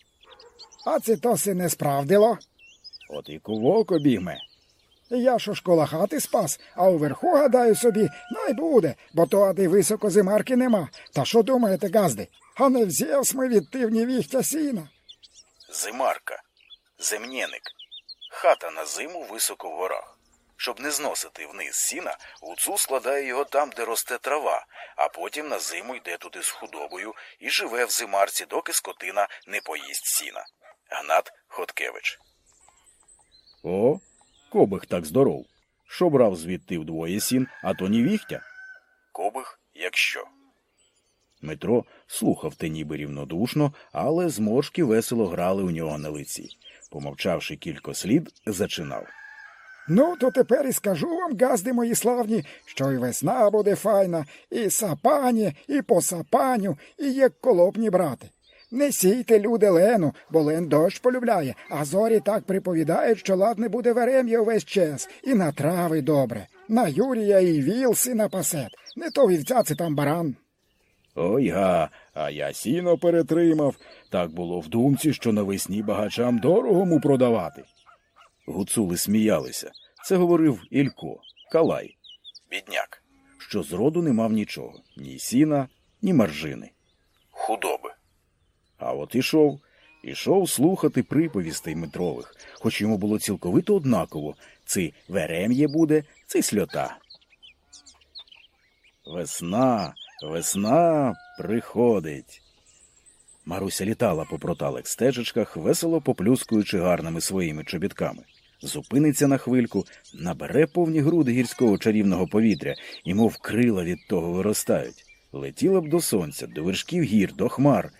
А це то се не справдило. От і кувок обігме. Я що школа хати спас, а уверху, гадаю собі, най буде, бо то ади високо зимарки нема. Та що думаєте, газди? А не взяв сми від тивні віхтя сіна. Зимарка, земнєник, хата на зиму високо в горах. Щоб не зносити вниз сіна, гуцул складає його там, де росте трава, а потім на зиму йде туди з худобою і живе в зимарці, доки скотина не поїсть сіна. Гнат Хоткевич. О, кобих так здоров. Що брав звідти вдвоє сін, а то ні віхтя? Кобих, якщо. Метро слухав те ніби рівнодушно, але зморшки весело грали у нього на лиці. Помовчавши кілька слід, зачинав. Ну, то тепер і скажу вам, газди мої славні, що і весна буде файна, і сапані, і по сапаню, і як колопні брати. Не сійте, люди, лену, бо лен дощ полюбляє, а зорі так приповідають, що ладне буде верем'я увесь час, і на трави добре. На Юрія і віл сина пасет. Не то вівця, це там баран. Ой га, а я сіно перетримав. Так було в думці, що навесні багачам дорогому продавати. Гуцули сміялися. Це говорив Ілько, Калай, бідняк, що зроду не мав нічого ні сіна, ні маржини. Худоби. А от ішов, ішов слухати приповістей Метрових, хоч йому було цілковито однаково ци верем'є буде, ци сльота. Весна, весна приходить. Маруся літала по проталих стежечках, весело поплюскуючи гарними своїми чобітками. Зупиниться на хвильку, набере повні груди гірського чарівного повітря, і мов крила від того виростають. Летіла б до сонця, до вершків гір, до хмар,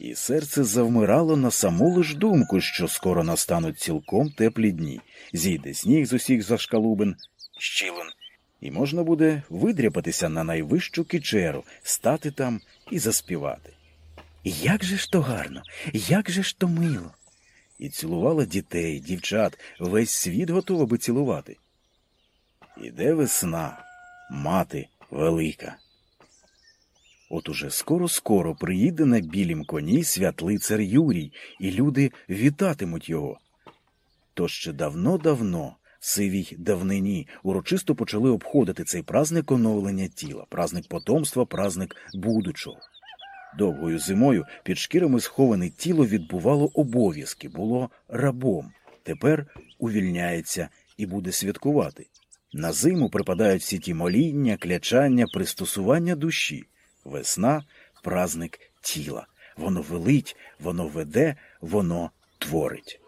і серце завмирало на саму лиш думку, що скоро настануть цілком теплі дні. Зійде сніг з усіх зашкалубин, щілин, і можна буде видряпатися на найвищу кичеру, стати там і заспівати. Як же ж то гарно, як же ж то мило. І цілувала дітей, дівчат, весь світ готова би цілувати. Іде весна, мати велика. От уже скоро-скоро приїде на білім коні святлий цар Юрій, і люди вітатимуть його. То ще давно-давно, сивій давнині, урочисто почали обходити цей праздник оновлення тіла, праздник потомства, праздник будучого. Довгою зимою під шкірами сховане тіло відбувало обов'язки, було рабом. Тепер увільняється і буде святкувати. На зиму припадають всі ті моління, клячання, пристосування душі. Весна праздник тіла. Воно велить, воно веде, воно творить.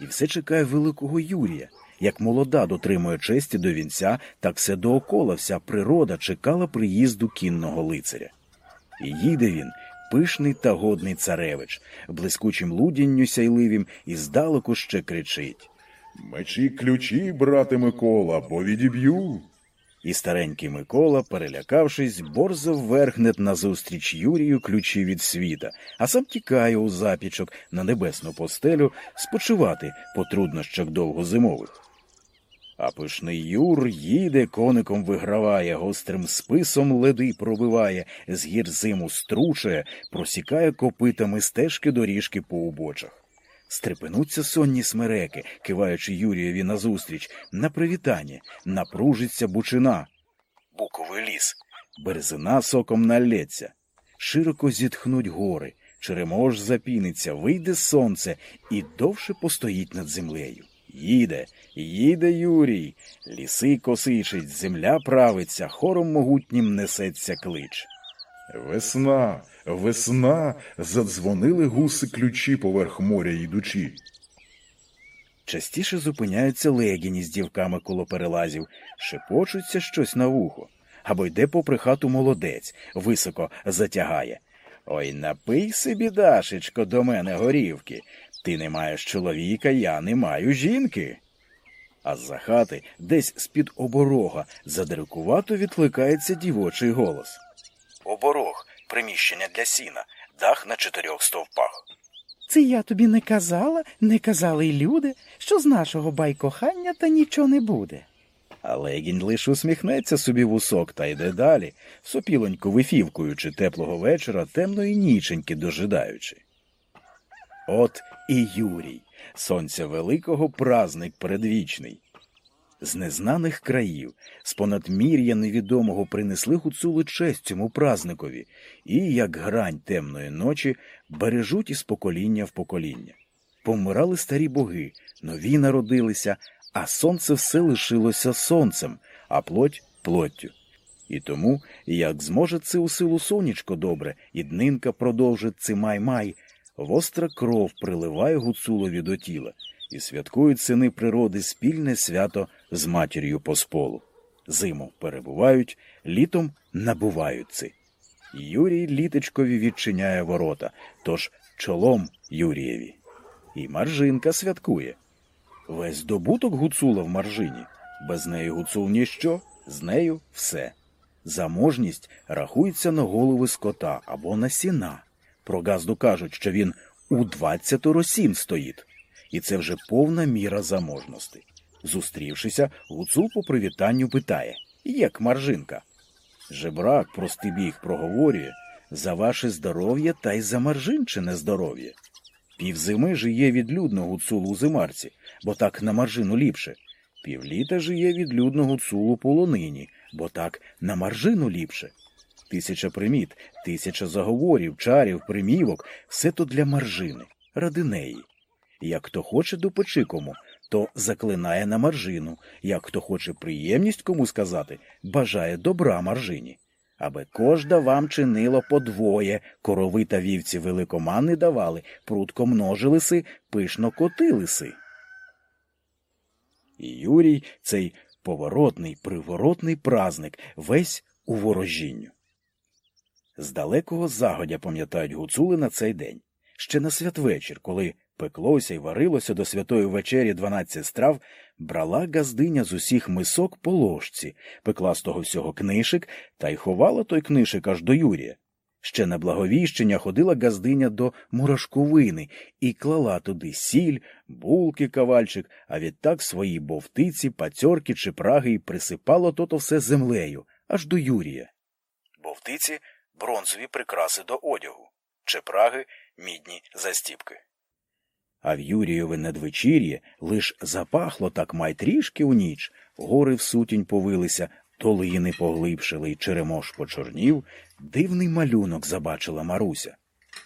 І все чекає великого Юрія. Як молода дотримує честі до вінця, так все доокола вся природа чекала приїзду кінного лицаря. І їде він пишний та годний царевич, блискучим лудінню сяйливім і здалеку ще кричить. Мечі ключі, брате Микола, бо відіб'ю. І старенький Микола, перелякавшись, борзав верхнет назустріч Юрію ключі від світа, а сам тікає у запічок на небесну постелю спочивати по труднощах довгозимових. А пишний Юр їде, коником виграває, гострим списом леди пробиває, з гір зиму стручає, просікає копитами стежки доріжки по убочах. Стрепенуться сонні смереки, киваючи Юрієві назустріч, на привітання, напружиться бучина. Буковий ліс, березина соком налється. Широко зітхнуть гори, черемош запіниться, вийде сонце і довше постоїть над землею. Їде, їде Юрій, ліси косичить, земля правиться, хором могутнім несеться клич. Весна, весна, задзвонили гуси ключі поверх моря йдучі. Частіше зупиняються легіні з дівками коло перелазів, шепочуться щось на вухо, або йде попри хату молодець, високо затягає. Ой, напий собі, Дашечко, до мене горівки. Ти не маєш чоловіка, я не маю жінки. А з-за хати, десь з-під оборога, задирикувато відкликається дівочий голос. Оборог приміщення для сіна, дах на чотирьох стовпах. Це я тобі не казала, не казали й люди, що з нашого байкохання та нічого не буде. А Легінь лише усміхнеться собі в усок та йде далі, сопілонько вифівкуючи теплого вечора темної ніченьки дожидаючи. От і Юрій, сонця великого празник предвічний. З незнаних країв, з понадмір'я невідомого принесли гуцули честь цьому празникові, і, як грань темної ночі, бережуть із покоління в покоління. Помирали старі боги, нові народилися, а сонце все лишилося сонцем, а плоть плоттю. І тому, як зможеться у силу сонечко добре, і днинка продовжить це май-май, востра кров приливає гуцулові до тіла, і святкують сини природи спільне свято з матір'ю посполу. Зиму перебувають, літом набуваються. Юрій літочкові відчиняє ворота, тож чолом Юрієві. І Маржинка святкує. Весь добуток гуцула в Маржині. Без неї гуцул ніщо, з нею все. Заможність рахується на голови скота або на сіна. Про газду кажуть, що він у двадцятеро сін стоїть, і це вже повна міра заможності. Зустрівшися, гуцул по привітанню питає Як маржинка? Жебрак, простий біг, проговорює за ваше здоров'я та й за маржинчине здоров'я. Півзими жиє відлюдно гуцулу у зимарці, бо так на маржину ліпше. Півліта жиє відлюдно гуцулу полонині, бо так на маржину ліпше. Тисяча приміт, тисяча заговорів, чарів, примівок все то для маржини, ради неї. Як хто хоче допечи кому, то заклинає на маржину, як хто хоче приємність кому сказати, бажає добра маржині. Аби кожда вам чинило подвоє, корови та вівці великомани давали, прутко множилиси, пишно котилиси. І Юрій, цей поворотний, приворотний празник, весь у ворожінню. З далекого загодя пам'ятають гуцули на цей день. Ще на святвечір, коли пеклося й варилося до святої вечері дванадцять страв, брала газдиня з усіх мисок по ложці, пекла з того всього книшик та й ховала той книшик аж до Юрія. Ще на благовіщення ходила газдиня до мурашковини і клала туди сіль, булки, кавальчик, а відтак свої бовтиці, пацьорки чи праги й присипала то-то все землею, аж до Юрія. Бовтиці бронзові прикраси до одягу, чи праги мідні застіпки. А в Юрієве надвечір'є лиш запахло так май трішки у ніч, гори в сутінь повилися, долини поглибшили й черемош почорнів, дивний малюнок забачила Маруся.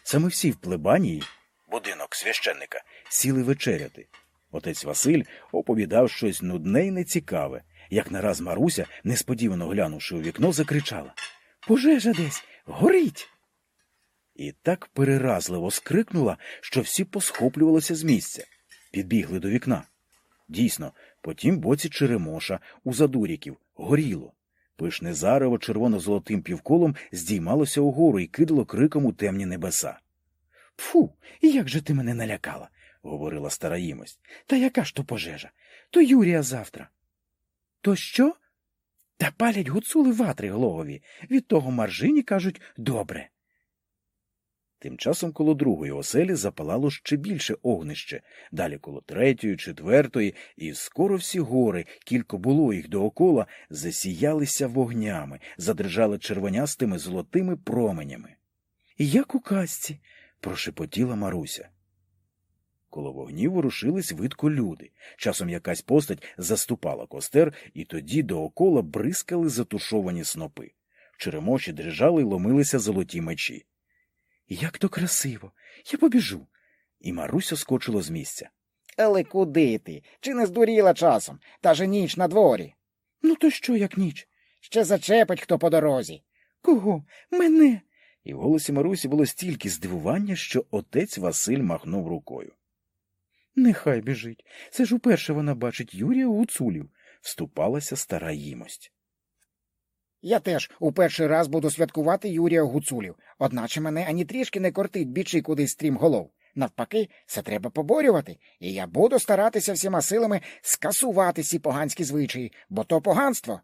Саме всі в плебанії, будинок священника, сіли вечеряти. Отець Василь оповідав щось нудне й нецікаве, як нараз Маруся, несподівано глянувши у вікно, закричала Пожежа десь, горить. І так переразливо скрикнула, що всі посхоплювалися з місця, підбігли до вікна. Дійсно, по тім боці Черемоша, у задуріків, горіло. Пишне зарево червоно-золотим півколом здіймалося угору і кидало криком у темні небеса. Фу, як же ти мене налякала, говорила стара їмость. Та яка ж то пожежа? То Юрія завтра. То що? Та палять гуцули ватри глогові. Від того маржині кажуть добре. Тим часом коло другої оселі запалало ще більше огнище, далі коло третьої, четвертої, і скоро всі гори, кілько було їх доокола, засіялися вогнями, задрижали червонястими золотими променями. Як у казці. прошепотіла Маруся. Коло вогнів ворушились видко люди. Часом якась постать заступала костер, і тоді доокола бризкали затушовані снопи. В черемоші дрижали й ломилися золоті мечі. Як то красиво. Я побіжу. І Маруся скочила з місця. Але куди ти? Чи не здуріла часом? Та же ніч на дворі. Ну то що, як ніч? Ще зачепить хто по дорозі. Кого? Мене. І в голосі Марусі було стільки здивування, що отець Василь махнув рукою. Нехай біжить. Це ж уперше вона бачить Юрія Гуцулів. Вступалася стара їмость. Я теж у перший раз буду святкувати Юрія Гуцулів, одначе мене ані трішки не кортить бічий кудись стрім голов. Навпаки, це треба поборювати, і я буду старатися всіма силами скасувати ці поганські звичаї, бо то поганство.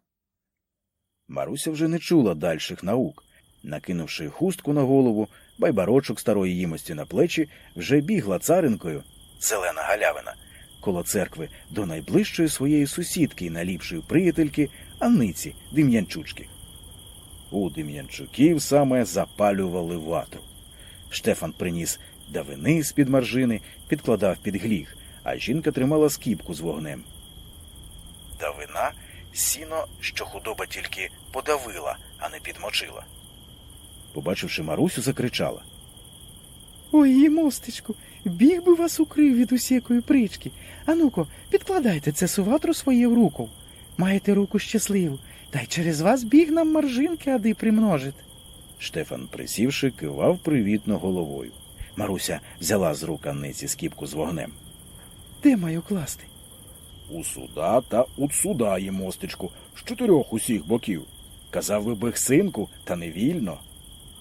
Маруся вже не чула дальших наук. Накинувши хустку на голову, байбарочок старої їмості на плечі, вже бігла царинкою, зелена галявина, коло церкви до найближчої своєї сусідки і наліпшої приятельки Анниці Дем'янчучки. У Дем'янчуків саме запалювали ватру. Штефан приніс давини з-під маржини, підкладав під гліг, а жінка тримала скіпку з вогнем. Давина сіно, що худоба тільки подавила, а не підмочила. Побачивши Марусю, закричала. Ой, її мостечку, біг би вас укрив від усякої прички. Ануко, підкладайте це суватру своє в руку. Маєте руку щасливу, та й через вас біг нам маржинки ади примножить. Штефан, присівши, кивав привітно головою. Маруся взяла з рук Анниці скіпку з вогнем. Де маю класти? У суда та у суда є мостечку, з чотирьох усіх боків. Казав би бих синку, та не вільно.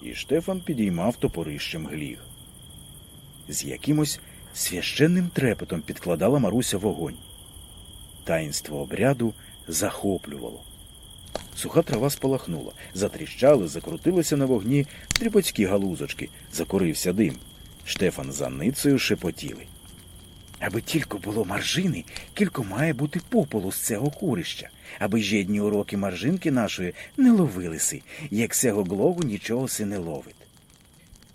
І Штефан підіймав топорищем гліг. З якимось священним трепетом підкладала Маруся вогонь. Таїнство обряду захоплювало. Суха трава спалахнула, затріщали, закрутилися на вогні дрібоцькі галузочки, закурився дим. Штефан за ницею шепотіли. Аби тільки було маржини, кілько має бути попелу з цього курища, аби жедні уроки маржинки нашої не ловилися, як цього глогу нічого си не ловить.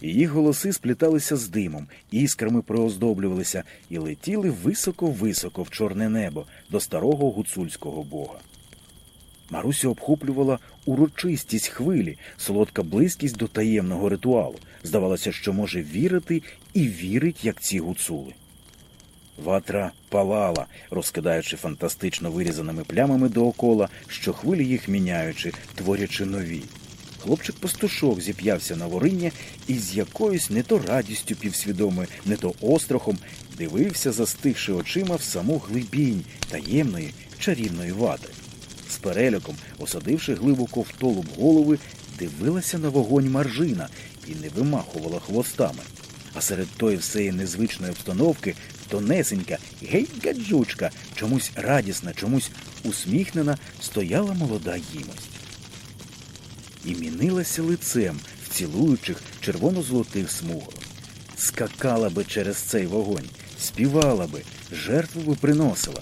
Її голоси спліталися з димом, іскрами прооздоблювалися і летіли високо-високо в чорне небо до старого гуцульського бога. Марусю обхоплювала урочистість хвилі, солодка близькість до таємного ритуалу. Здавалося, що може вірити і вірить, як ці гуцули. Ватра палала, розкидаючи фантастично вирізаними плямами доокола, що хвилі їх міняючи, творячи нові. Хлопчик пастушок зіп'явся на вориння і з якоюсь не то радістю півсвідомою, не то острахом дивився, застигши очима в саму глибінь таємної чарівної вати. З переляком, осадивши глибоко в толуб голови, дивилася на вогонь маржина і не вимахувала хвостами. А серед тої всеї незвичної обстановки тонесенька, геть гаджучка, чомусь радісна, чомусь усміхнена, стояла молода їмость. І мінилася лицем в цілуючих червоно-золотих смугах. Скакала би через цей вогонь, співала би, жертву би приносила.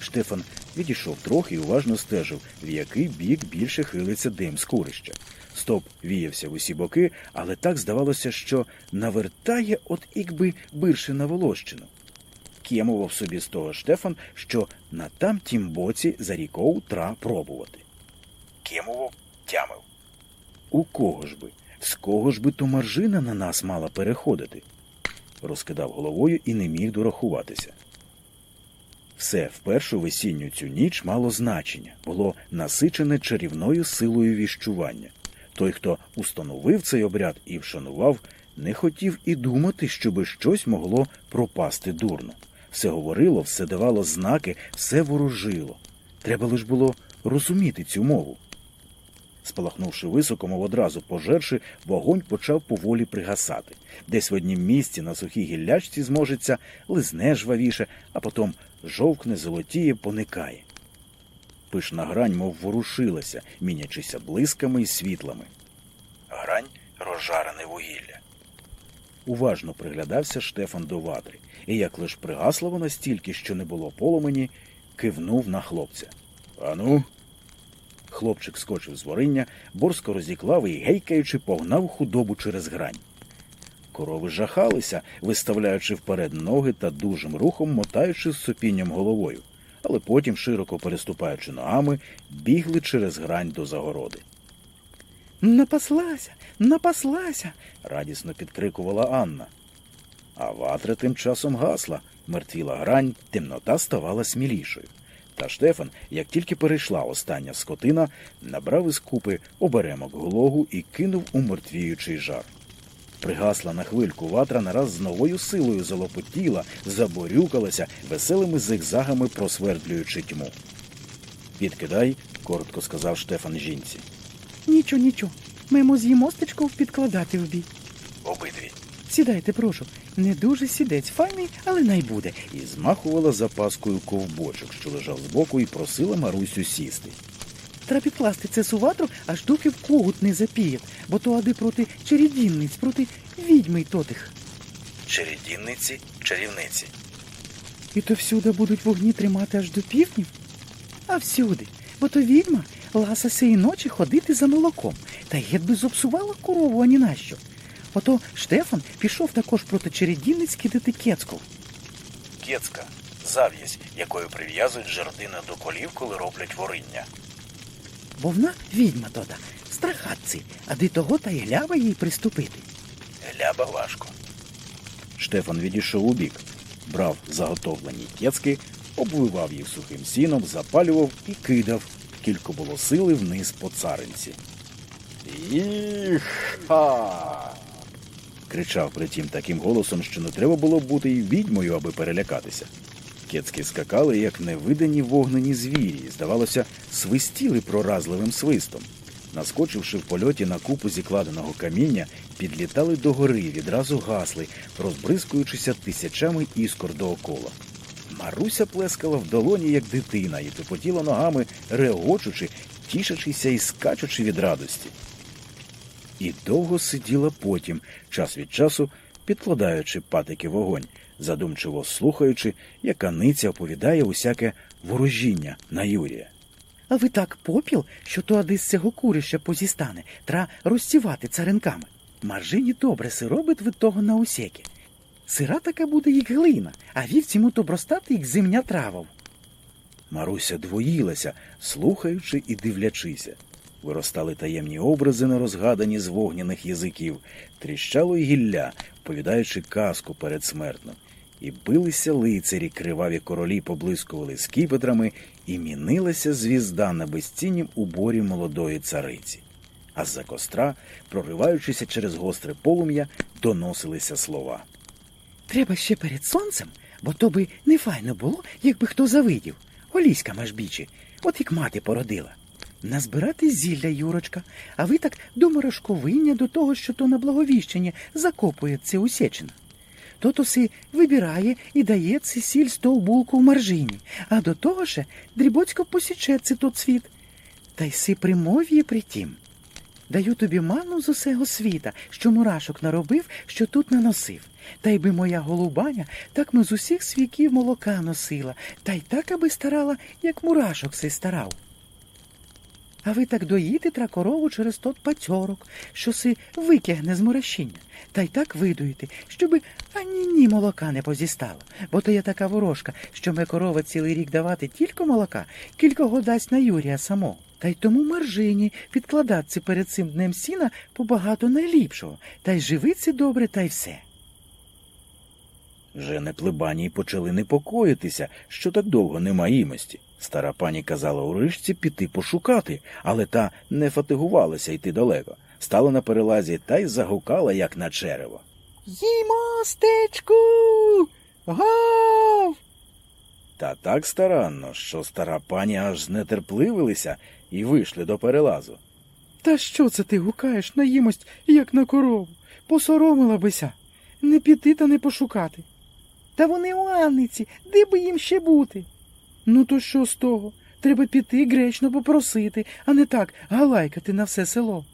Штефан відійшов трохи і уважно стежив, в який бік більше хилиться дим з курища. Стоп віявся в усі боки, але так здавалося, що навертає от ікби бирше на Волощину. Кємував собі з того Штефан, що на там тім боці за ріков тра пробувати. Кємував тямив. У кого ж би? З кого ж би то маржина на нас мала переходити? Розкидав головою і не міг дорахуватися. Все в першу весінню цю ніч мало значення, було насичене чарівною силою віщування. Той, хто установив цей обряд і вшанував, не хотів і думати, щоби щось могло пропасти дурно. Все говорило, все давало знаки, все ворожило. Треба лиш було розуміти цю мову. Спалахнувши високо, мов одразу пожерши, вогонь почав поволі пригасати. Десь в однім місці на сухій гіллячці зможеться, лизне жвавіше, а потім жовкне, золотіє, поникає. Пишна грань, мов ворушилася, мінячися блисками і світлами. Грань розжарене вугілля. Уважно приглядався Штефан до ватри, і як лиш пригасла вона стільки, що не було полумені, кивнув на хлопця. Ану. Хлопчик скочив з вориння, борзко розіклав і, гейкаючи, погнав худобу через грань. Корови жахалися, виставляючи вперед ноги та дужим рухом мотаючи з сопінням головою, але потім, широко переступаючи ногами, бігли через грань до загороди. Напаслася, напаслася. радісно підкрикувала Анна. А ватра тим часом гасла, мертвіла грань, темнота ставала смілішою. Та Штефан, як тільки перейшла остання скотина, набрав із купи оберемок гологу і кинув у мертвіючий жар. Пригасла на хвильку ватра нараз з новою силою залопотіла, заборюкалася, веселими зигзагами просвердлюючи тьму. Підкидай, коротко сказав Штефан жінці. Нічого, нічого. Мимо з мостечков підкладати в бій. Обидві. Сідайте, прошу. Не дуже сідець, файний, але найбуде. І змахувала запаскою ковбочок, що лежав збоку, і просила Марусю сісти. Треба підкласти це суватру, аж доки в когут не запіє, бо то ади проти чередінниць, проти відьми й тотих. Чередінниці, чарівниці. І то всюди будуть вогні тримати аж до півднів? А всюди, бо то відьма ласа сеї ночі ходити за молоком, та геть би зопсувала корову, ані нащо. Ото Штефан пішов також проти чередінниць кидати кецьков. Кецька зав'язь, якою прив'язують жердини до колів, коли роблять вориння. Бо вона відьма тода, страхатці, а до того та й глява їй приступити. Гляба важко. Штефан відійшов у бік, брав заготовлені кецьки, обвивав їх сухим сіном, запалював і кидав, кілько було сили вниз по царинці. Їх-ха! Кричав притім таким голосом, що не треба було бути й відьмою, аби перелякатися. Кецьки скакали, як невидані вогнені звірі, і, здавалося, свистіли проразливим свистом. Наскочивши в польоті на купу зікладеного каміння, підлітали до гори відразу гасли, розбризкуючися тисячами іскор доокола. Маруся плескала в долоні, як дитина, і тупотіла ногами, регочучи, тішачися і скачучи від радості. І довго сиділа потім, час від часу підкладаючи патики вогонь, задумчиво слухаючи, як Аниця оповідає усяке ворожіння на Юрія. А ви так попіл, що то ади з цього курища позістане, тра розсівати царинками. Маржині добре си робить від того на усеки. Сира така буде, як глина, а вівці му то бростати, як зимня травов. Маруся двоїлася, слухаючи і дивлячися. Виростали таємні образи, нерозгадані з вогняних язиків, тріщало й гілля, повідаючи казку передсмертну. І билися лицарі, криваві королі поблискували скіпетрами, і мінилася звізда на безціннім уборі молодої цариці. А з-за костра, прориваючися через гостре полум'я, доносилися слова. Треба ще перед сонцем, бо то би не файно було, якби хто завидів. Оліська межбічі, от як мати породила. Назбирати зілля, Юрочка, а ви так до морошковиння, до того, що то на благовіщення закопує це усечина. То-то вибирає і дає це сіль стовбулку в маржині, а до того ще дрібоцько посіче це тот цвіт. Та й си примов'є притім. Даю тобі ману з усього світа, що мурашок наробив, що тут наносив. Та й би моя голубаня, так ми з усіх свіків молока носила, та й так, аби старала, як мурашок си старав. А ви так доїти корову через тот пацьорок, що си витягне з мурашіння, та й так видуєте, щоби ані ні молока не позістало. Бо то є така ворожка, що ми корова цілий рік давати тільки молока, кілького дасть на Юрія самого. Та й тому маржині підкладатися перед цим днем сіна побагато найліпшого, та й живиться добре, та й все. Жени плебанії почали непокоїтися, що так довго нема їмості. Стара пані казала уришці піти пошукати, але та не фатигувалася йти далеко. Стала на перелазі та й загукала, як на черево. Їмостечку! Гав! Та так старанно, що стара пані аж знетерпливилися і вийшли до перелазу. Та що це ти гукаєш на їмость, як на корову? Посоромила бися. Не піти та не пошукати. Та вони у Анниці, де би їм ще бути? Ну то що з того? Треба піти гречно попросити, а не так галайкати на все село.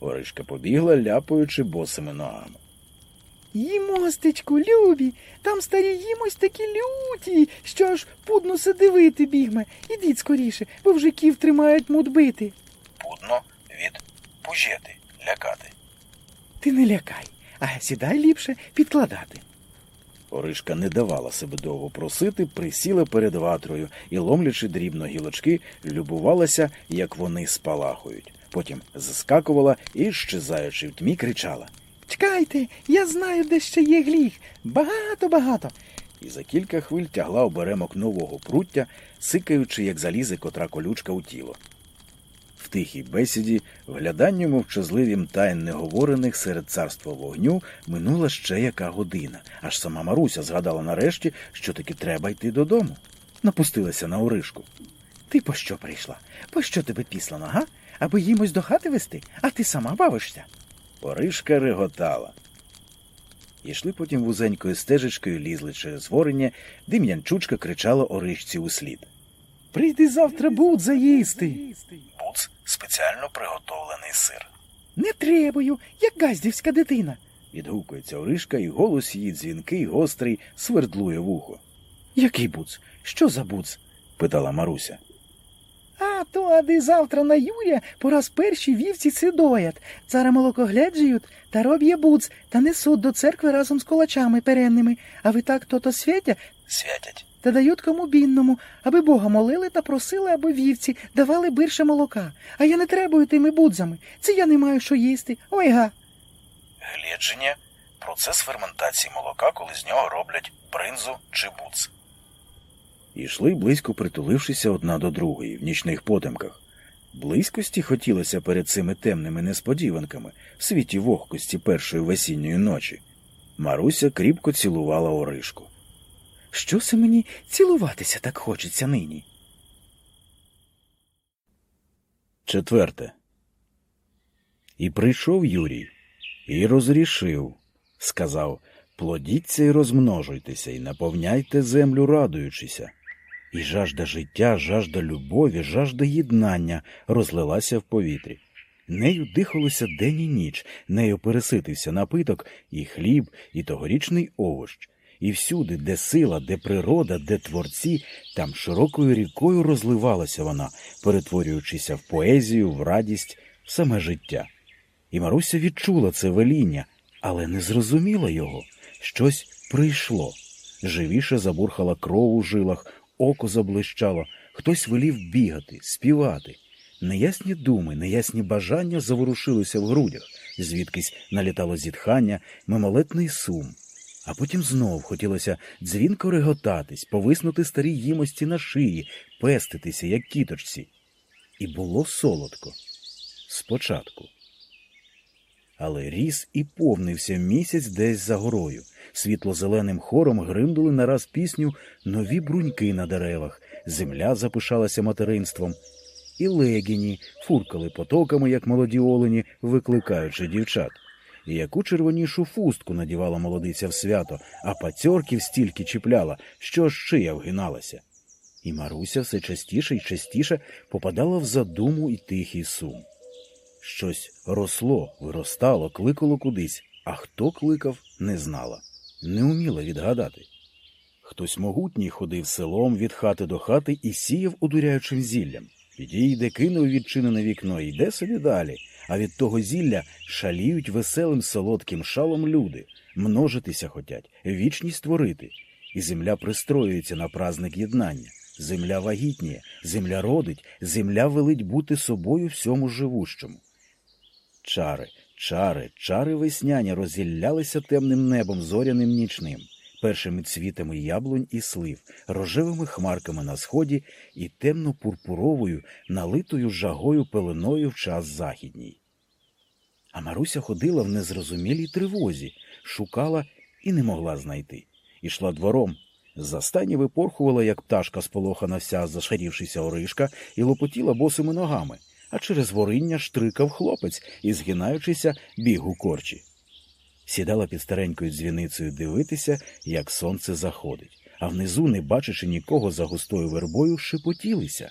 Оришка побігла, ляпаючи босими ногами. Їмостечку, любі, там старі їмось такі люті, що аж пудно се дивити бігме. Ідіть скоріше, бо вже ків тримають мудбити. Пудно від пужети, лякати. Ти не лякай, а сідай ліпше підкладати. Оришка не давала себе довго просити, присіла перед ватрою і, ломлячи дрібно гілочки, любувалася, як вони спалахують. Потім заскакувала і, щезаючи в тьмі, кричала. Чекайте, я знаю, де ще є гліх. Багато, багато. І за кілька хвиль тягла оберемок нового пруття, сикаючи, як залізе котра колючка у тіло. В тихій бесіді, вгляданню мовчазливім тайн неговорених серед царства вогню минула ще яка година, аж сама Маруся згадала нарешті, що таки треба йти додому. Напустилася на Оришку. Ти по що прийшла? По що тебе післано, га? Аби їмось до хати вести, а ти сама бавишся. Оришка реготала. Ішли потім вузенькою стежечкою, лізли через ворення, Дем'янчучка кричала Оришці услід. Прийди завтра буд заїсти. Буц спеціально приготовлений сир. Не требую, як газдівська дитина. Відгукується Оришка, і голос її дзвінкий, гострий, свердлує вухо. Який буц? Що за буц? питала Маруся. А то ади завтра на Юрія пораз перші вівці цидоять, цара молоко гляджують та роб'є буц та несуть до церкви разом з колачами перенними, а ви так то-то святя Святять. Та дають кому бідному, аби Бога молили та просили, аби вівці давали більше молока. А я не требую тими будзами. Це я не маю що їсти. Ой га. Глєдження процес ферментації молока, коли з нього роблять бринзу чи буц. Ішли близько притулившися одна до другої в нічних потемках. Близькості хотілося перед цими темними несподіванками в світі вогкості першої весінньої ночі. Маруся кріпко цілувала Оришку. Що це мені цілуватися так хочеться нині? Четверте. І прийшов Юрій, і розрішив, сказав плодіться і розмножуйтеся, і наповняйте землю, радуючися. І жажда життя, жажда любові, жажда єднання розлилася в повітрі. Нею дихалося день і ніч, нею переситився напиток, і хліб, і тогорічний овощ. І всюди, де сила, де природа, де творці, там широкою рікою розливалася вона, перетворюючися в поезію, в радість, в саме життя. І Маруся відчула це веління, але не зрозуміла його. Щось прийшло. Живіше забурхала кров у жилах, око заблищало, хтось велів бігати, співати. Неясні думи, неясні бажання заворушилися в грудях, звідкись налітало зітхання, мимолетний сум. А потім знов хотілося дзвінко реготатись, повиснути старі їмості на шиї, пеститися, як кіточці. І було солодко. Спочатку. Але ріс і повнився місяць десь за горою. Світло-зеленим хором гримдули нараз пісню нові бруньки на деревах, земля запишалася материнством, і легіні фуркали потоками, як молоді олені, викликаючи дівчат. І яку червонішу фустку надівала молодиця в свято, а пацьорків стільки чіпляла, що шия вгиналася. І Маруся все частіше й частіше попадала в задуму і тихий сум. Щось росло, виростало, кликало кудись, а хто кликав, не знала, не уміла відгадати. Хтось могутній ходив селом від хати до хати і сіяв одуряючим зіллям. Підійде, кинув відчинене вікно йде собі далі, а від того зілля шаліють веселим солодким шалом люди, множитися хотять, вічність творити. І земля пристроюється на праздник єднання. Земля вагітніє, земля родить, земля велить бути собою всьому живущому. Чари, чари, чари весняні розіллялися темним небом зоряним нічним, першими цвітами яблунь і слив, рожевими хмарками на сході і темно-пурпуровою, налитою жагою пеленою в час західній. А Маруся ходила в незрозумілій тривозі, шукала і не могла знайти. Ішла двором, За стайні випорхувала, як пташка сполохана вся, зашарівшися оришка, і лопотіла босими ногами, а через вориння штрикав хлопець і, згинаючися, біг у корчі. Сідала під старенькою дзвіницею дивитися, як сонце заходить, а внизу, не бачачи нікого за густою вербою, шепотілися.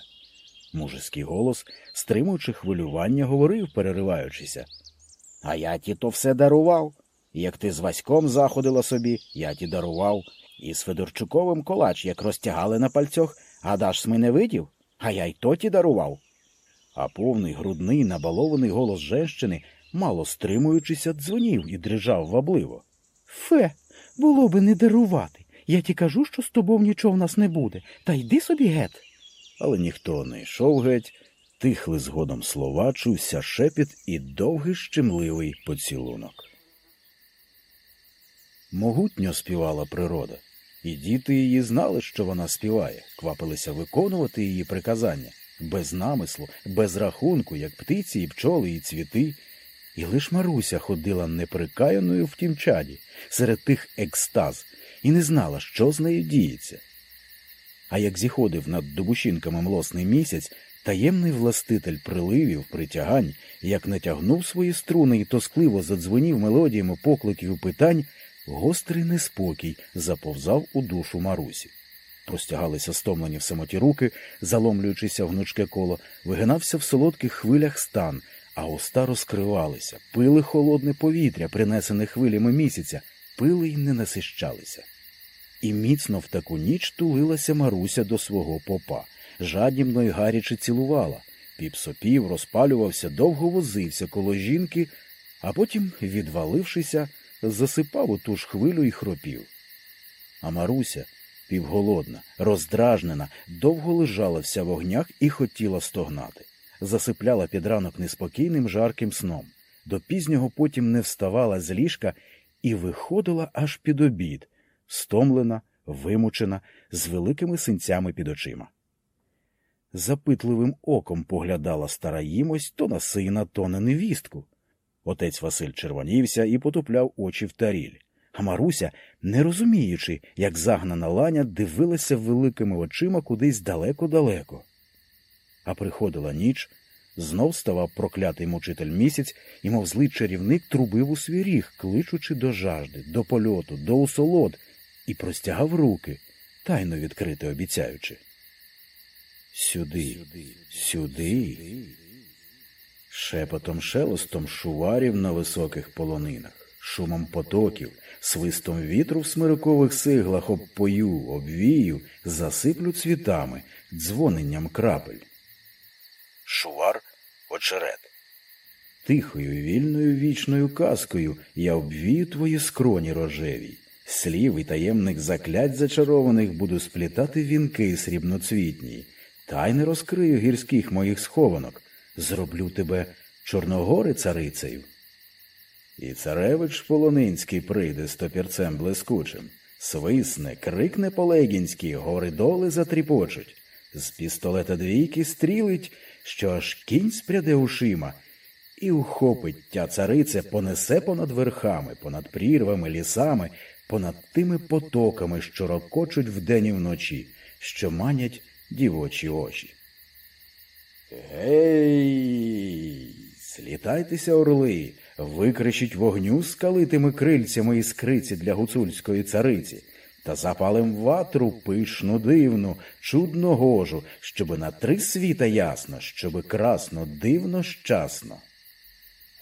Мужеський голос, стримуючи хвилювання, говорив, перериваючися. А я ті то все дарував. Як ти з Васьком заходила собі, я ті дарував. І з Федорчуковим колач, як розтягали на пальцьох, гадаш сми не видів, а я й то ті дарував. А повний грудний набалований голос женщини, мало стримуючися, дзвонів і дрижав вабливо. Фе, було би не дарувати. Я ті кажу, що з тобою нічого в нас не буде. Та йди собі гет. Але ніхто не йшов геть, тихли згодом слова, чувся шепіт і довгий щемливий поцілунок. Могутньо співала природа, і діти її знали, що вона співає, квапилися виконувати її приказання, без намислу, без рахунку, як птиці, і пчоли, і цвіти. І лиш Маруся ходила неприкаяною в тім чаді, серед тих екстаз, і не знала, що з нею діється. А як зіходив над добушінками млосний місяць, таємний властитель приливів, притягань, як натягнув свої струни і тоскливо задзвонів мелодіями покликів і питань, гострий неспокій заповзав у душу Марусі. Простягалися стомлені в самоті руки, заломлюючися в гнучке коло, вигинався в солодких хвилях стан, а уста розкривалися, пили холодне повітря, принесене хвилями місяця, пили й не насищалися. І міцно в таку ніч тулилася Маруся до свого попа, жадібно й гаряче цілувала. Піп сопів, розпалювався, довго возився коло жінки, а потім, відвалившися, засипав у ту ж хвилю і хропів. А Маруся, півголодна, роздражнена, довго лежала вся в огнях і хотіла стогнати. Засипляла під ранок неспокійним жарким сном. До пізнього потім не вставала з ліжка і виходила аж під обід, стомлена, вимучена, з великими синцями під очима. Запитливим оком поглядала стара їмось то на сина, то на невістку. Отець Василь червонівся і потупляв очі в таріль. А Маруся, не розуміючи, як загнана ланя, дивилася великими очима кудись далеко-далеко. А приходила ніч, знов ставав проклятий мучитель місяць і, мов злий чарівник, трубив у свій ріг, кличучи до жажди, до польоту, до усолод, і простягав руки, тайно відкрити обіцяючи. Сюди, сюди. Шепотом шелестом шуварів на високих полонинах, шумом потоків, свистом вітру в смирикових сиглах обпою, обвію, засиплю цвітами, дзвоненням крапель. Шувар очерет. Тихою, вільною вічною казкою я обвію твої скроні рожеві. Слів і таємних заклять зачарованих буду сплітати вінки срібноцвітні, тайни розкрию гірських моїх схованок, зроблю тебе Чорногори царицею. І царевич Полонинський прийде з топірцем блискучим, свисне, крикне Полегінський, гори доли затріпочуть, з пістолета двійки стрілить, що аж кінь спряде ушима, і ухопить тя цариця, понесе понад верхами, понад прірвами, лісами, понад тими потоками, що рокочуть вдень і вночі, що манять дівочі очі. Гей, слітайтеся, орли, викричіть вогню скалитими крильцями іскриці для гуцульської цариці, та запалим ватру пишну, дивну, чудно гожу, щоби на три світа ясно, щоби красно, дивно, щасно.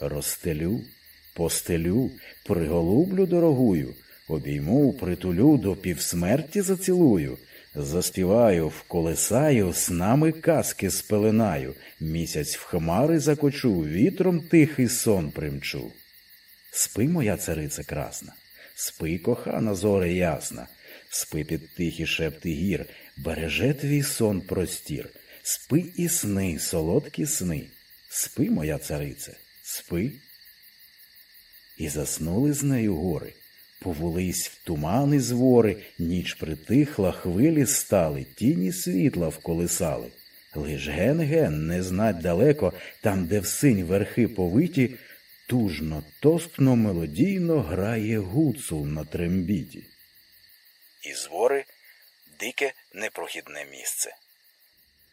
Розстелю, постелю, приголублю дорогую, обійму, притулю, до півсмерті зацілую. Заспіваю, вколесаю, нами казки спеленаю, місяць в хмари закочу, вітром тихий сон примчу. Спи, моя цариця красна, спи, кохана зоре ясна, спи під тихі шепти гір, береже твій сон простір, спи і сни, солодкі сни, спи, моя царице, спи. І заснули з нею гори. Повелись в тумани звори, ніч притихла, хвилі стали, тіні світла вколисали. Лиш ген-ген, не знать далеко, там, де в синь верхи повиті, тужно, тоскно, мелодійно грає гуцул на трембіті. І звори дике непрохідне місце.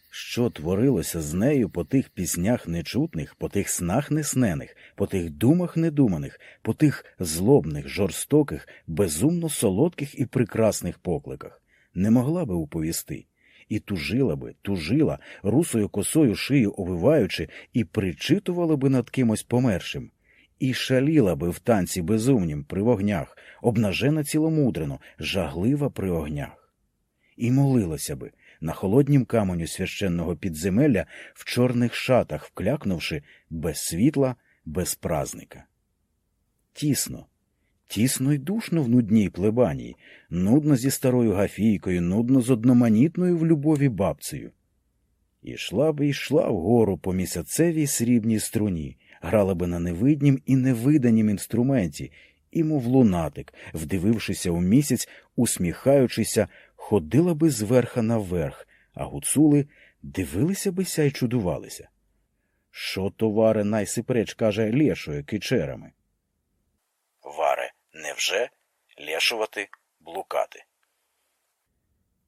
Що творилося з нею по тих піснях нечутних, по тих снах неснених, по тих думах недуманих, по тих злобних, жорстоких, безумно солодких і прекрасних покликах, не могла би уповісти, і тужила би, тужила, русою косою шию овиваючи, і причитувала би над кимось помершим, і шаліла би в танці безумнім при вогнях, обнажена ціломудрено, жаглива при огнях, і молилася би на холоднім каменю священного підземелля в чорних шатах, вклякнувши без світла, без празника. Тісно, тісно й душно в нудній плебанії, нудно зі старою гафійкою, нудно з одноманітною в любові бабцею. Ішла би йшла вгору по місяцевій срібній струні, грала би на невиднім і невиданім інструменті, і, мов лунатик, вдивившися у місяць, усміхаючися, ходила би зверха на верх, а гуцули дивилися бися й чудувалися. Що то варе найсиpreч каже лєшою кичерами? Варе, невже лєшувати, блукати?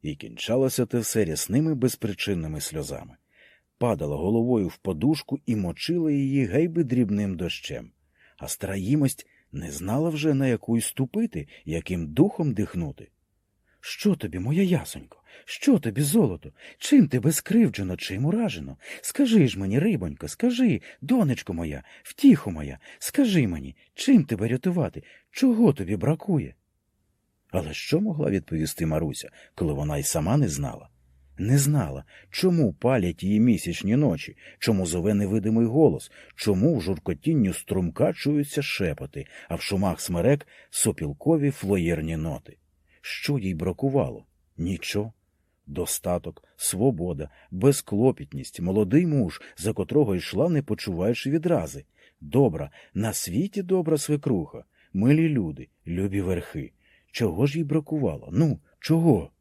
І кінчалося те все рясними безпричинними сльозами. Падала головою в подушку і мочила її гейби дрібним дощем, а стара їмость не знала вже на яку й ступити, яким духом дихнути. Що тобі, моя ясонько? Що тобі, золото? Чим тебе скривджено, чим уражено? Скажи ж мені, рибонько, скажи, донечко моя, втіхо моя, скажи мені, чим тебе рятувати? Чого тобі бракує? Але що могла відповісти Маруся, коли вона й сама не знала? Не знала, чому палять її місячні ночі, чому зове невидимий голос, чому в журкотінню струмка чуються шепоти, а в шумах смерек сопілкові флоєрні ноти. Що їй бракувало? Нічого. Достаток, свобода, безклопітність, молодий муж, за котрого йшла, не почуваючи відрази. Добра, на світі добра свекруха, милі люди, любі верхи. Чого ж їй бракувало? Ну, чого?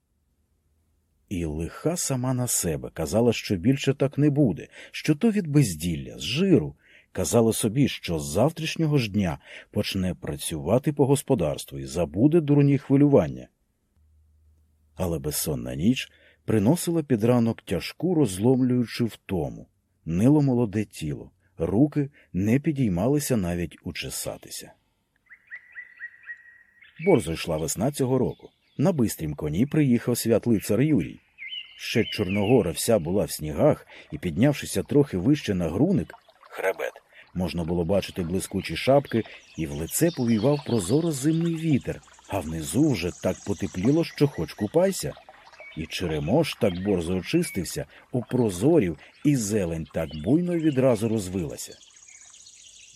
І лиха сама на себе казала, що більше так не буде, що то від безділля, з жиру. Казала собі, що з завтрашнього ж дня почне працювати по господарству і забуде дурні хвилювання. Але безсонна ніч приносила під ранок тяжку розломлюючу втому, нило молоде тіло, руки не підіймалися навіть учесатися. Борзо йшла весна цього року. На бистрім коні приїхав святлицар Юрій. Ще Чорногора вся була в снігах, і, піднявшися трохи вище на груник, хребет, можна було бачити блискучі шапки, і в лице повівав прозоро зимний вітер, а внизу вже так потепліло, що хоч купайся. І черемош так борзо очистився, упрозорів, і зелень так буйно відразу розвилася.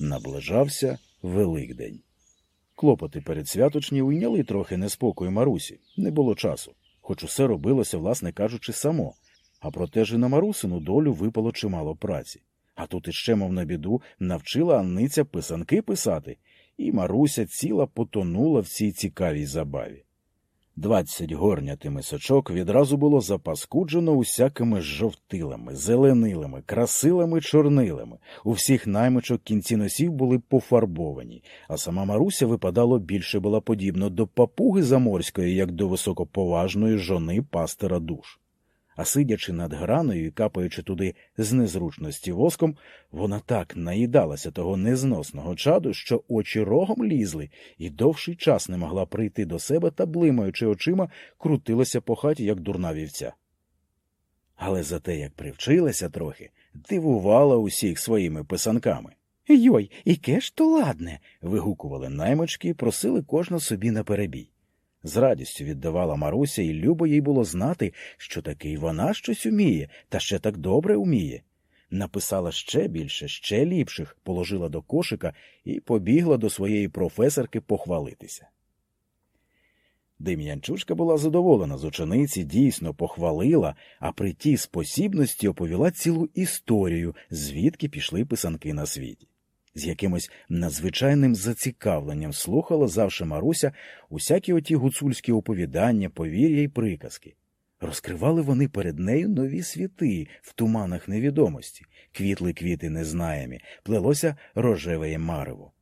Наближався Великдень. Клопоти передсвяточні уйняли трохи неспокою Марусі, не було часу, хоч усе робилося, власне кажучи, само. А проте ж і на Марусину долю випало чимало праці. А тут іще, мов на біду, навчила Анниця писанки писати, і Маруся ціла потонула в цій цікавій забаві. Двадцять горнятими сочок відразу було запаскуджено усякими жовтилами, зеленилами, красилами, чорнилами. У всіх наймичок кінці носів були пофарбовані, а сама Маруся випадало більше була подібна до папуги заморської, як до високоповажної жони пастера душ. А сидячи над граною і капаючи туди з незручності воском, вона так наїдалася того незносного чаду, що очі рогом лізли, і довший час не могла прийти до себе та, блимаючи очима, крутилася по хаті, як дурна вівця. Але за те, як привчилася трохи, дивувала усіх своїми писанками. Йой, іке ж то ладне. вигукували наймички і просили кожна собі на перебій. З радістю віддавала Маруся, і любо їй було знати, що таки й вона щось уміє, та ще так добре уміє. Написала ще більше, ще ліпших, положила до кошика і побігла до своєї професорки похвалитися. Дем'янчушка була задоволена з учениці, дійсно похвалила, а при тій спосібності оповіла цілу історію, звідки пішли писанки на світі з якимось надзвичайним зацікавленням слухала завше Маруся усякі оті гуцульські оповідання, повір'я й приказки. Розкривали вони перед нею нові світи в туманах невідомості, квітли квіти незнаємі, плелося рожевеє марево.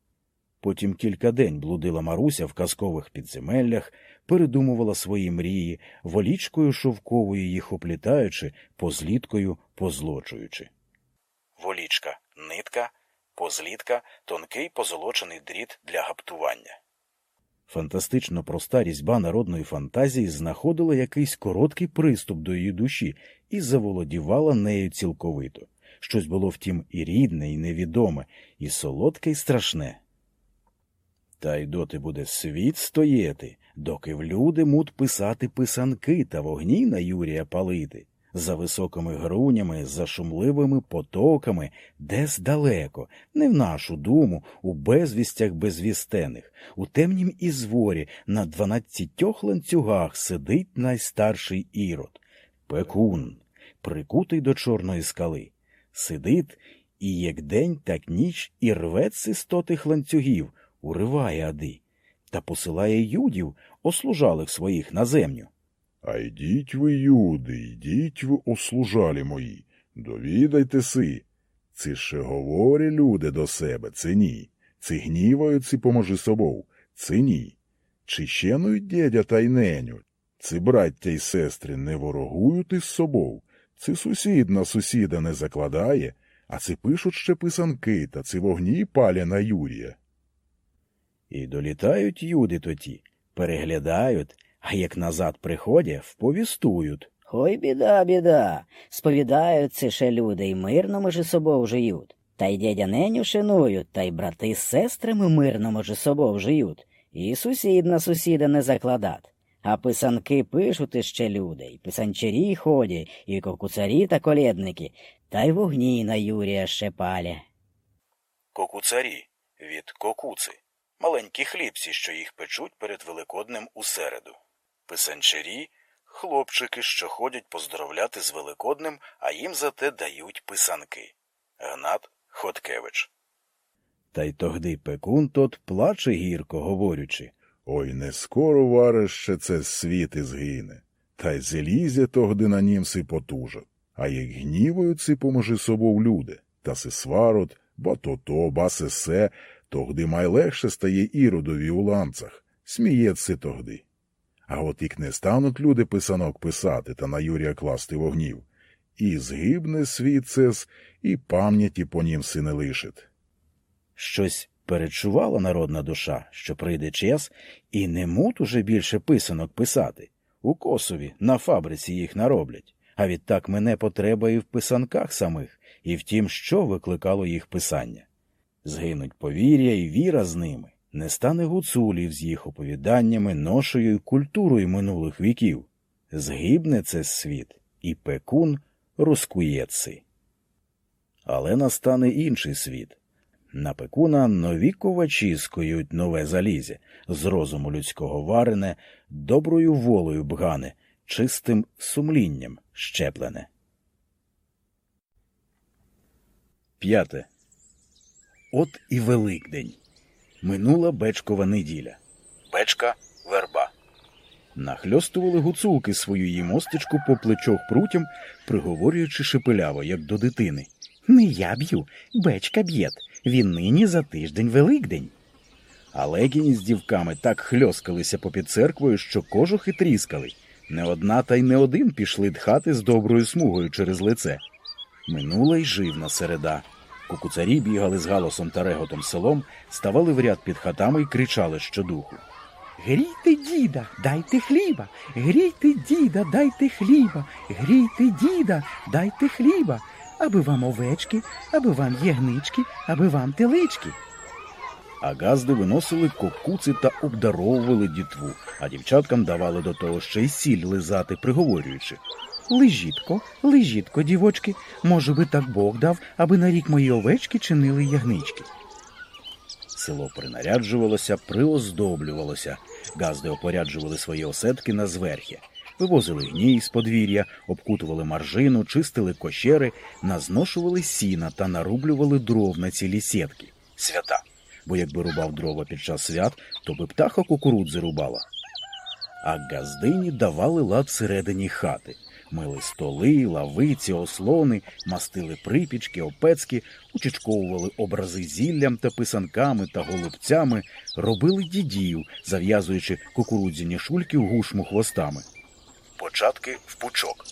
Потім кілька день блудила Маруся в казкових підземеллях, передумувала свої мрії, волічкою шовковою їх оплітаючи, позліткою позлочуючи. Волічка нитка, позлітка тонкий позолочений дріт для гаптування. Фантастично проста різьба народної фантазії знаходила якийсь короткий приступ до її душі і заволодівала нею цілковито. Щось було втім і рідне, і невідоме, і солодке, і страшне. Та й доти буде світ стояти, доки в люди мут писати писанки та вогні на Юрія палити, за високими грунями, за шумливими потоками, десь далеко, не в нашу думу, у безвістях безвістених, у темнім ізворі на дванадцятьох ланцюгах сидить найстарший ірод, пекун, прикутий до чорної скали, сидить і як день, так ніч і рве цистотих ланцюгів, уриває ади, та посилає юдів, ослужалих своїх на землю. А йдіть ви, юди, йдіть ви, ослужалі мої, довідайте си. Це ще говорі люди до себе, це ні. Це гніваються поможи собою, це ні. Чи щенують дядя та й неню, це браття й сестри не ворогують із собою, це сусід на сусіда не закладає, а це пишуть ще писанки, та це вогні паля на Юрія. І долітають юди тоді, переглядають, а як назад приходять, вповістують. Ой, біда, біда. Сповідаються ще люди і мирно межи собою живуть. Та й дядя неню шанують, та й брати з сестрами мирно межи собою живуть. І сусід на сусіда не закладат. А писанки пишуть іще люди, і писанчарі ходять, і кокуцарі та колєдники, та й вогні на Юрія ще паля. Кокуцарі від кокуци, маленькі хлібці, що їх печуть перед Великоднем у середу. Писанчарі хлопчики, що ходять поздоровляти з Великоднем, а їм зате дають писанки. Гнат Хоткевич. Та й тогди пекун тот плаче гірко, говорючи. Ой, не скоро варище це світ і згине, та й зелізя тогди на німси потужать. А як гніваються поможи собою люди, та си сварот, ба то то, ба се се, тогди май легше стає іродові у ланцах, сміється тогди. А от як не стануть люди писанок писати та на Юрія класти вогнів, і згибне світ цес, і пам'яті по нім си не лишить. Щось перечувала народна душа, що прийде час, і не мут уже більше писанок писати. У косові на фабриці їх нароблять. А відтак мене потреба і в писанках самих, і в тім, що викликало їх писання. Згинуть повір'я і віра з ними, не стане гуцулів з їх оповіданнями, ношею й культурою минулих віків. Згибне це світ, і пекун розкуєци. Але настане інший світ. На пекуна нові ковачі скоють нове залізя, з розуму людського варене, доброю волею бгане, чистим сумлінням щеплене. П'яте. От і Великдень. Минула Бечкова неділя. Бечка верба. Нахльостували гуцулки свою її мостичку по плечох прутям, приговорюючи шепеляво, як до дитини. Не я б'ю, бечка б'єт. Він нині за тиждень Великдень. А легіні з дівками так хльоскалися попід церквою, що кожухи тріскали. Не одна та й не один пішли дхати з доброю смугою через лице. Минула й живна середа. Кукуцарі бігали з галосом та реготом селом, ставали в ряд під хатами й кричали щодуху. Грійте діда, дайте хліба, грійте діда, дайте хліба, грійте діда, дайте хліба, аби вам овечки, аби вам ягнички, аби вам телички. А газди виносили кокуци та обдаровували дітву, а дівчаткам давали до того ще й сіль лизати, приговорюючи. Лежітко, лежітко, дівочки, може би так Бог дав, аби на рік мої овечки чинили ягнички. Село принаряджувалося, приоздоблювалося. Газди опоряджували свої осетки на зверхи, вивозили гній з подвір'я, обкутували маржину, чистили кощери, назношували сіна та нарублювали дров на цілі сітки. Свята. Бо якби рубав дрова під час свят, то би птаха кукурудзи рубала. А газдині давали лад всередині хати. Мили столи, лавиці, ослони, мастили припічки, опецьки, учечковували образи зіллям та писанками та голубцями, робили дідів, зав'язуючи кукурудзяні шульки в гушму хвостами. Початки в пучок.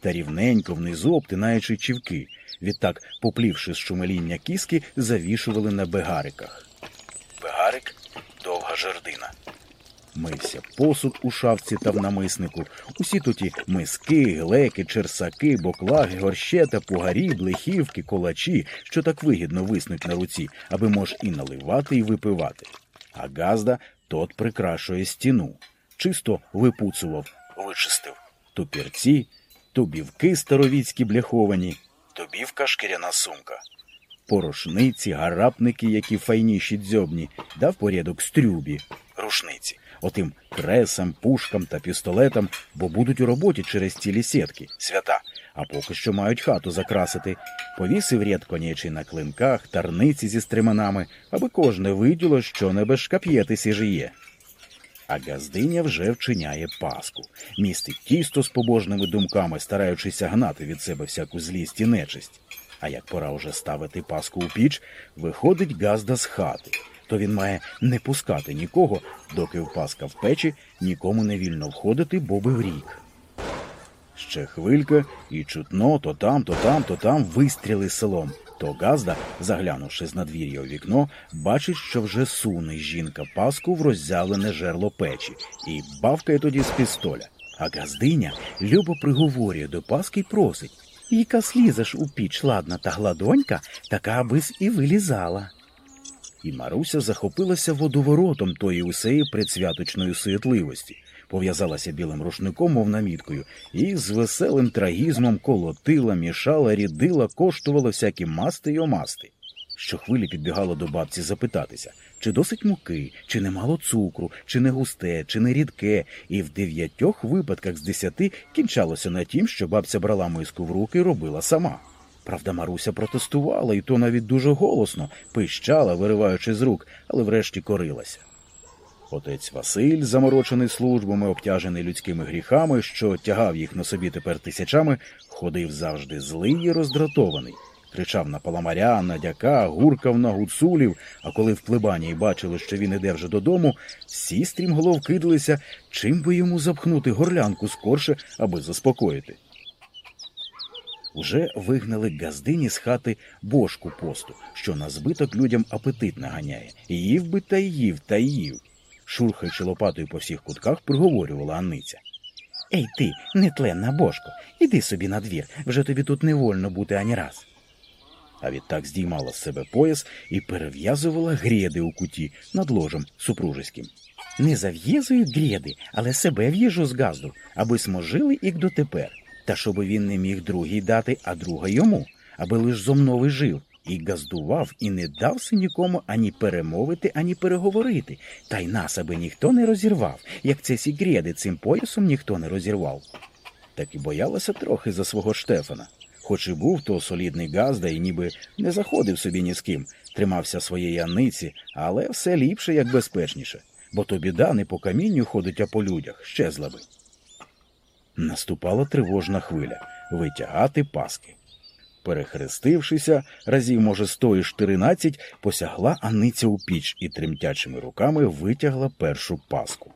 Та рівненько внизу обтинаючи чівки, відтак, поплівши з шумеління кіски, завішували на бегариках. Бегарик довга жердина. Мився посуд у шафці та в намиснику, усі туті миски, глеки, черсаки, боклаги, горщета, пугарі, блехівки, колачі, що так вигідно виснуть на руці, аби мож і наливати, і випивати. А газда тот прикрашує стіну, чисто випуцував, вичистив тупірці, тубівки старовіцькі бляховані, тубівка шкіряна сумка. Порошниці, гарапники, які файніші дзьобні, дав порядок стрюбі, рушниці, отим кресам, пушкам та пістолетам, бо будуть у роботі через цілі сітки, свята, а поки що мають хату закрасити. Повісив ряд конячий на клинках, тарниці зі стриманами, аби кожне виділо, що не без жиє. А газдиня вже вчиняє паску, містить тісто з побожними думками, стараючися гнати від себе всяку злість і нечисть. А як пора уже ставити паску у піч, виходить газда з хати. То він має не пускати нікого, доки в паска в печі нікому не вільно входити, бо би в рік. Ще хвилька, і чутно то там, то там, то там вистріли селом. То газда, заглянувши з надвір'я у вікно, бачить, що вже суне жінка паску в роззялене жерло печі і бавкає тоді з пістоля. А газдиня любо приговорює до паски й просить. Іка слізеш у піч ладна та гладонька, така абись і вилізала. І Маруся захопилася водоворотом тої усеї предсвяточної суетливості, пов'язалася білим рушником, мов наміткою, і з веселим трагізмом колотила, мішала, рідила, коштувала всякі масти й омасти. Щохвилі підбігала до бабці запитатися, чи досить муки, чи немало цукру, чи не густе, чи не рідке, і в дев'ятьох випадках з десяти кінчалося на тім, що бабця брала миску в руки і робила сама. Правда, Маруся протестувала, і то навіть дуже голосно, пищала, вириваючи з рук, але врешті корилася. Отець Василь, заморочений службами, обтяжений людськими гріхами, що тягав їх на собі тепер тисячами, ходив завжди злий і роздратований. Кричав на паламаря, на дяка, гуркав на гуцулів, а коли в плебанії бачили, що він іде вже додому, всі стрімголов кидалися, чим би йому запхнути горлянку скорше, аби заспокоїти. Уже вигнали газдині з хати бошку посту, що на збиток людям апетит наганяє. Їв би та їв, та їв. Шурхаючи лопатою по всіх кутках, приговорювала Анниця. Ей ти, нетленна бошко, іди собі на двір, вже тобі тут не вольно бути ані раз. А відтак здіймала з себе пояс і перев'язувала грєди у куті над ложем супружеським. Не зав'єзую грєди, але себе в'їжу з газду, аби сможили їх дотепер, та щоби він не міг другій дати, а друга йому, аби лиш зо мною жив, і газдував, і не дався нікому ані перемовити, ані переговорити, та й нас аби ніхто не розірвав, як це сігреди цим поясом ніхто не розірвав. Так і боялася трохи за свого Штефана. Хоч і був то солідний газда і ніби не заходив собі ні з ким, тримався своєї Анниці, але все ліпше, як безпечніше, бо то біда не по камінню ходить, а по людях, щезла би. Наступала тривожна хвиля витягати паски. Перехрестившися, разів, може, сто і чотиринадцять, посягла Анниця у піч і тремтячими руками витягла першу паску.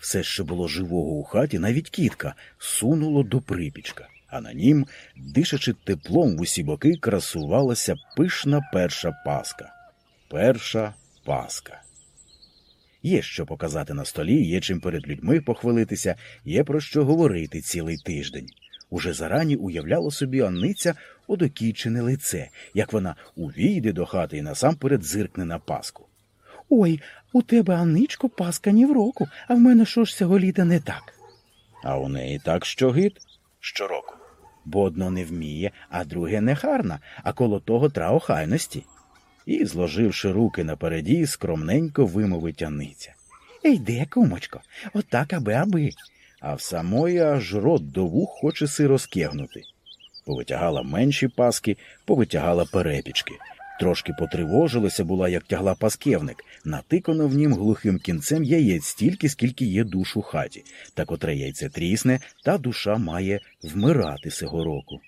Все, що було живого у хаті, навіть кітка, сунуло до припічка, а на нім, дишачи теплом в усі боки, красувалася пишна перша паска. Перша паска. Є що показати на столі, є чим перед людьми похвалитися, є про що говорити цілий тиждень. Уже зарані уявляла собі Анниця одокічене лице, як вона увійде до хати і насамперед зиркне на паску. Ой, у тебе, Анничко, паска ні в року, а в мене що ж цього літа не так. А у неї так що гид? Щороку. Бо одно не вміє, а друге не харна, а коло того тра охайності. І, зложивши руки напереді, скромненько вимовить Анниця. Ей де, кумочко, отак аби аби. А в самої аж рот до вух хоче си розкегнути. Повитягала менші паски, повитягала перепічки. Трошки потривожилася була, як тягла паскевник, натикано в нім глухим кінцем яєць стільки, скільки є душ у хаті, та котре яйце трісне, та душа має вмирати сего року.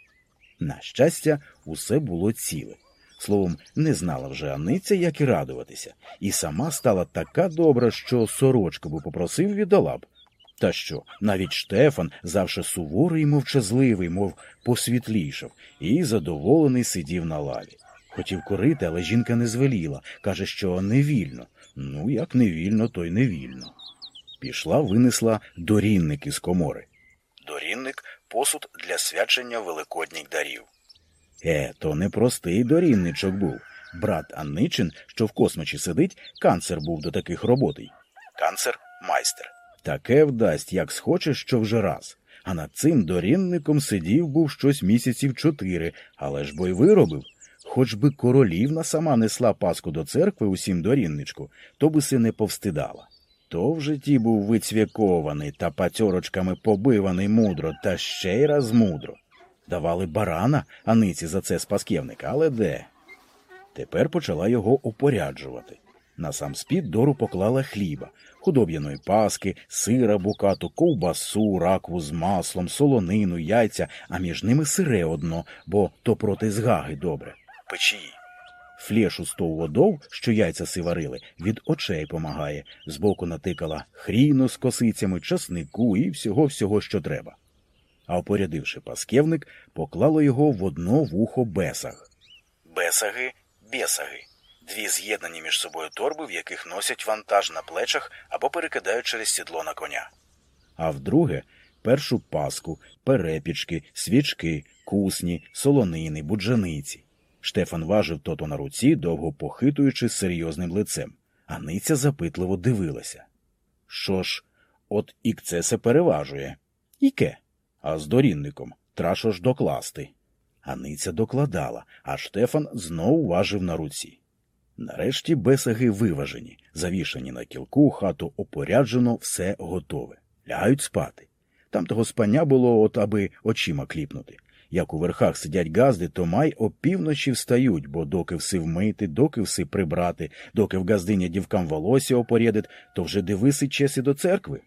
На щастя, усе було ціле. Словом, не знала вже Аниця, як і радуватися, і сама стала така добра, що сорочку би попросив віддала б. Та що, навіть Штефан, завше суворий і мовчазливий, мов посвітлішав, і задоволений сидів на лаві. Хотів корити, але жінка не звеліла, каже, що не вільно. Ну, як не вільно, то й не вільно. Пішла, винесла дорінник із комори. Дорінник посуд для свячення великодніх дарів. Е, то не простий дорінничок був. Брат Анничин, що в космочі сидить, канцер був до таких роботей. Канцер майстер. Таке вдасть, як схоче, що вже раз. А над цим дорінником сидів був щось місяців чотири, але ж бо й виробив. Хоч би королівна сама несла паску до церкви усім дорінничку, то би си не повстидала. То в житті був вицвякований та пацьорочками побиваний мудро, та ще й раз мудро. Давали барана Аниці за це спасківника, але де? Тепер почала його опоряджувати. На сам спід дору поклала хліба, худоб'яної паски, сира букату, ковбасу, ракву з маслом, солонину, яйця, а між ними сире одно, бо то проти згаги добре. Печії. Флєшу з того водов, що яйця си варили, від очей помагає. Збоку натикала хріну з косицями, часнику і всього-всього, що треба. А опорядивши паскевник, поклала його в одно вухо бесаг. Бесаги бесаги. Дві з'єднані між собою торби, в яких носять вантаж на плечах або перекидають через сідло на коня. А вдруге першу паску, перепічки, свічки, кусні, солонини, буджаниці. Штефан важив тото на руці, довго похитуючи серйозним лицем. А ниця запитливо дивилася. Що ж, от ікце се переважує. Іке? А з дорінником трашо ж докласти. Аниця докладала, а Штефан знов важив на руці. Нарешті бесаги виважені, завішані на кілку, хату опоряджено, все готове. Лягають спати. Там того спання було, от аби очима кліпнути. Як у верхах сидять газди, то май опівночі встають, бо доки все вмити, доки все прибрати, доки в газдині дівкам волосся опорядить, то вже дивиси чеси до церкви.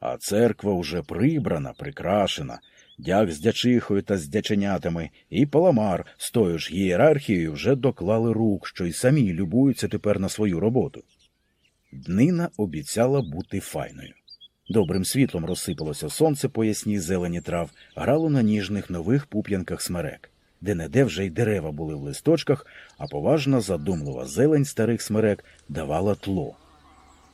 А церква вже прибрана, прикрашена, дяк з дячихою та з дяченятами, і паламар з тою ж ієрархією вже доклали рук, що й самі любуються тепер на свою роботу. Днина обіцяла бути файною. Добрим світлом розсипалося сонце по ясній зелені трав, грало на ніжних нових пуп'янках смерек, де неде вже й дерева були в листочках, а поважна задумлива зелень старих смерек давала тло.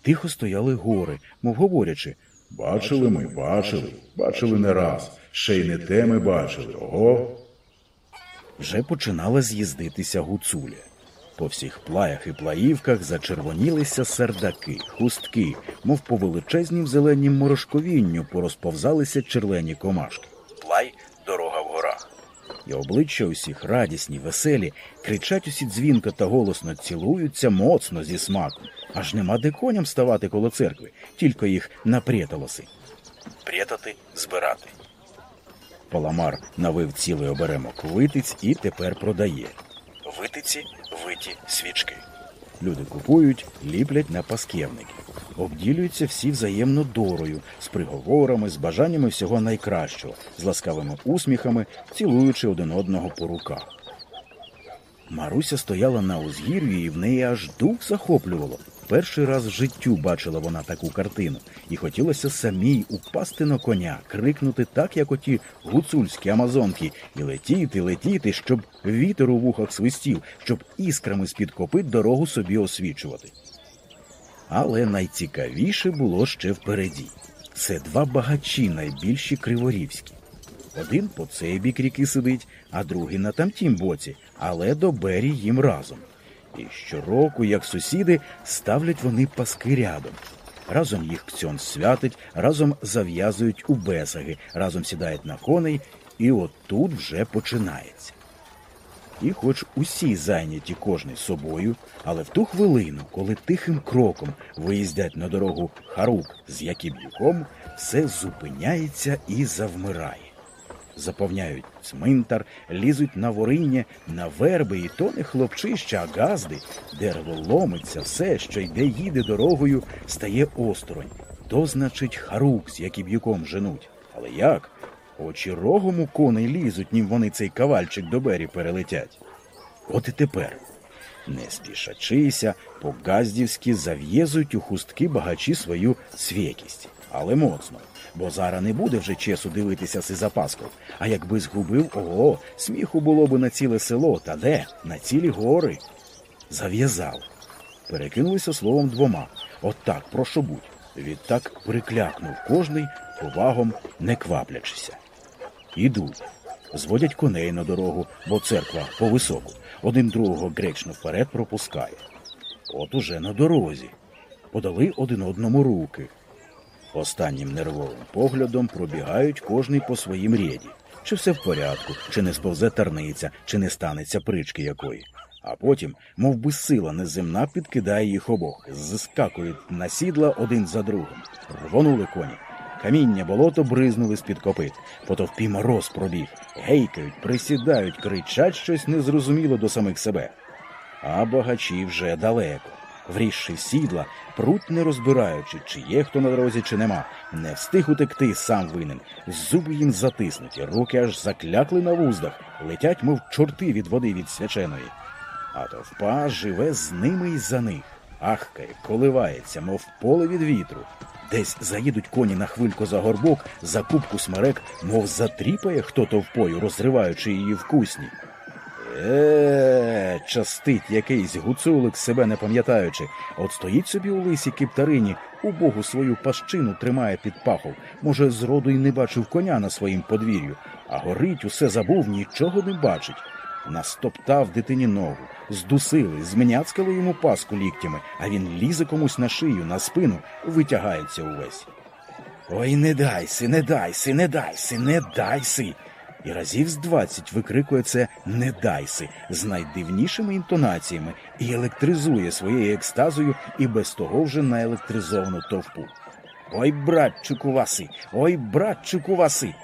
Тихо стояли гори, мов говорячи, Бачили ми, бачили, бачили не раз. Ще й не те ми бачили. Ого. вже починала з'їздитися гуцуля. По всіх плаях і плаївках зачервонілися сердаки, хустки, мов по величезнім зеленім морошковінню порозповзалися черлені комашки. Плай дорога в горах. І обличчя усіх радісні, веселі, кричать усі дзвінко та голосно, цілуються моцно зі смаком. Аж нема де коням ставати коло церкви, тільки їх напрєталоси. Прєтати, збирати. Паламар навив цілий оберемок витиць і тепер продає. Витиці, виті свічки. Люди купують, ліплять на паскевники. Обділюються всі взаємно дорою, з приговорами, з бажаннями всього найкращого, з ласкавими усміхами, цілуючи один одного по руках. Маруся стояла на узгір'ї, і в неї аж дух захоплювало. Перший раз в життю бачила вона таку картину, і хотілося самій упасти на коня, крикнути так, як оті гуцульські амазонки, і летіти, летіти, щоб вітер у вухах свистів, щоб іскрами з-під копит дорогу собі освічувати. Але найцікавіше було ще впереді. Це два багачі, найбільші криворівські. Один по цей бік ріки сидить, а другий на тамтім боці, але до бері їм разом. І щороку, як сусіди, ставлять вони паски рядом. Разом їх кцьон святить, разом зав'язують у бесаги, разом сідають на коней, і от тут вже починається. І хоч усі зайняті кожний собою, але в ту хвилину, коли тихим кроком виїздять на дорогу Харук з Якіб'юком, все зупиняється і завмирає. Заповняють цминтар, лізуть на вориння, на верби, і то не хлопчища, а газди. Дерево ломиться, все, що йде, їде дорогою, стає осторонь. То, значить, харук, з якіб'юком женуть. Але як? Очі рогом у коней лізуть, нім вони цей кавальчик до бері перелетять. От і тепер. Не спішачися, по-газдівськи зав'єзують у хустки багачі свою свєкість. Але моцно, бо зараз не буде вже часу дивитися си запасков. А якби згубив, ого, сміху було би на ціле село, та де? На цілі гори. Зав'язав. Перекинулися словом двома. От так, прошу будь. Відтак приклякнув кожний, повагом не кваплячися. Ідуть. Зводять коней на дорогу, бо церква повисоку. Один другого гречно вперед пропускає. От уже на дорозі. Подали один одному руки. Останнім нервовим поглядом пробігають кожний по своїм ряді. Чи все в порядку, чи не сповзе тарниця, чи не станеться прички якої. А потім, мов би сила неземна, підкидає їх обох, зискакують на сідла один за другим. Рвонули коні. Каміння болото бризнули з-під копит. По товпі мороз пробіг. Гейкають, присідають, кричать щось незрозуміло до самих себе. А багачі вже далеко. Врізши сідла, пруть не розбираючи, чи є хто на дорозі, чи нема. Не встиг утекти, сам винен. Зуби їм затиснуті, руки аж заклякли на вуздах, летять, мов чорти від води від свяченої. А товпа живе з ними і за них. Ахкає, коливається, мов поле від вітру. Десь заїдуть коні на хвильку за горбок, за кубку смерек, мов затріпає хто товпою, розриваючи її в кусні. Е, частить якийсь гуцулик себе не пам'ятаючи. От стоїть собі у лисі кіптарині, убогу свою пащину тримає під пахов. Може, зроду й не бачив коня на своїм подвір'ю, а горить, усе забув, нічого не бачить. Настоптав дитині ногу, здусили, змняцкали йому паску ліктями, а він лізе комусь на шию, на спину, витягається увесь. Ой, не дайси, не дайси, не дайси, не дайси. І разів з двадцять викрикує це не дайси з найдивнішими інтонаціями і електризує своєю екстазою і без того вже наелектризовану товпу. Ой, братчику Васи, ой, братчику Васи.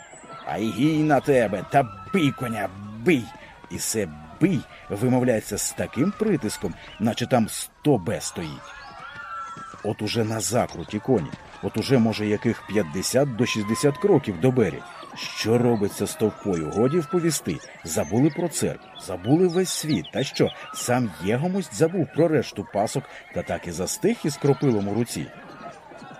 Ай гій на тебе, та бий коня, бий. І це бий вимовляється з таким притиском, наче там сто б стоїть. От уже на закруті коні, от уже, може, яких 50 до 60 кроків до бері. Що робиться з товпою? Годі вповісти. Забули про церкву, забули весь світ. Та що, сам Єгомость забув про решту пасок та так і застиг із кропилом у руці.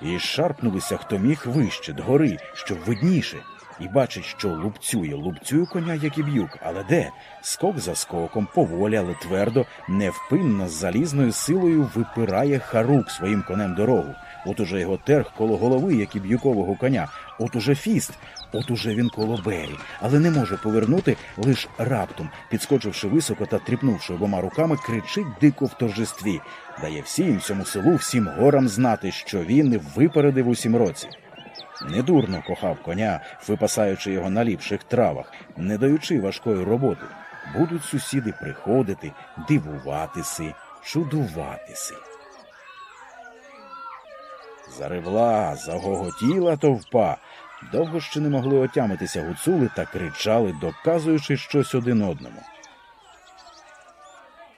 І шарпнулися, хто міг вище, дгори, щоб видніше. І бачить, що лупцює, лупцює коня, як і б'юк. Але де? Скок за скоком, поволі, але твердо, невпинно, з залізною силою випирає харук своїм конем дорогу. От уже його терг коло голови, як і б'юкового коня. От уже фіст, от уже він коло бері, але не може повернути, лиш раптом, підскочивши високо та тріпнувши обома руками, кричить дико в торжестві. Дає всім цьому селу, всім горам знати, що він випередив у сім році. Недурно кохав коня, випасаючи його на ліпших травах, не даючи важкої роботи. Будуть сусіди приходити, дивуватися, чудуватися. Заревла, загоготіла товпа. Довго ще не могли отямитися гуцули та кричали, доказуючи щось один одному.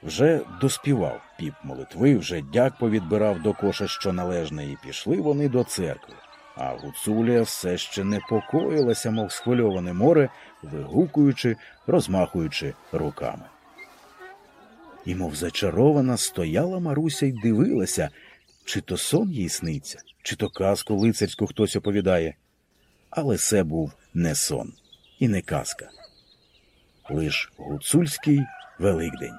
Вже доспівав піп молитви, вже дяк повідбирав до коша, що належне, і пішли вони до церкви. А гуцуля все ще непокоїлася, мов схвильоване море, вигукуючи, розмахуючи руками. І, мов зачарована, стояла Маруся й дивилася, чи то сон їй сниться, чи то казку лицарську хтось оповідає. Але це був не сон і не казка. Лиш гуцульський Великдень.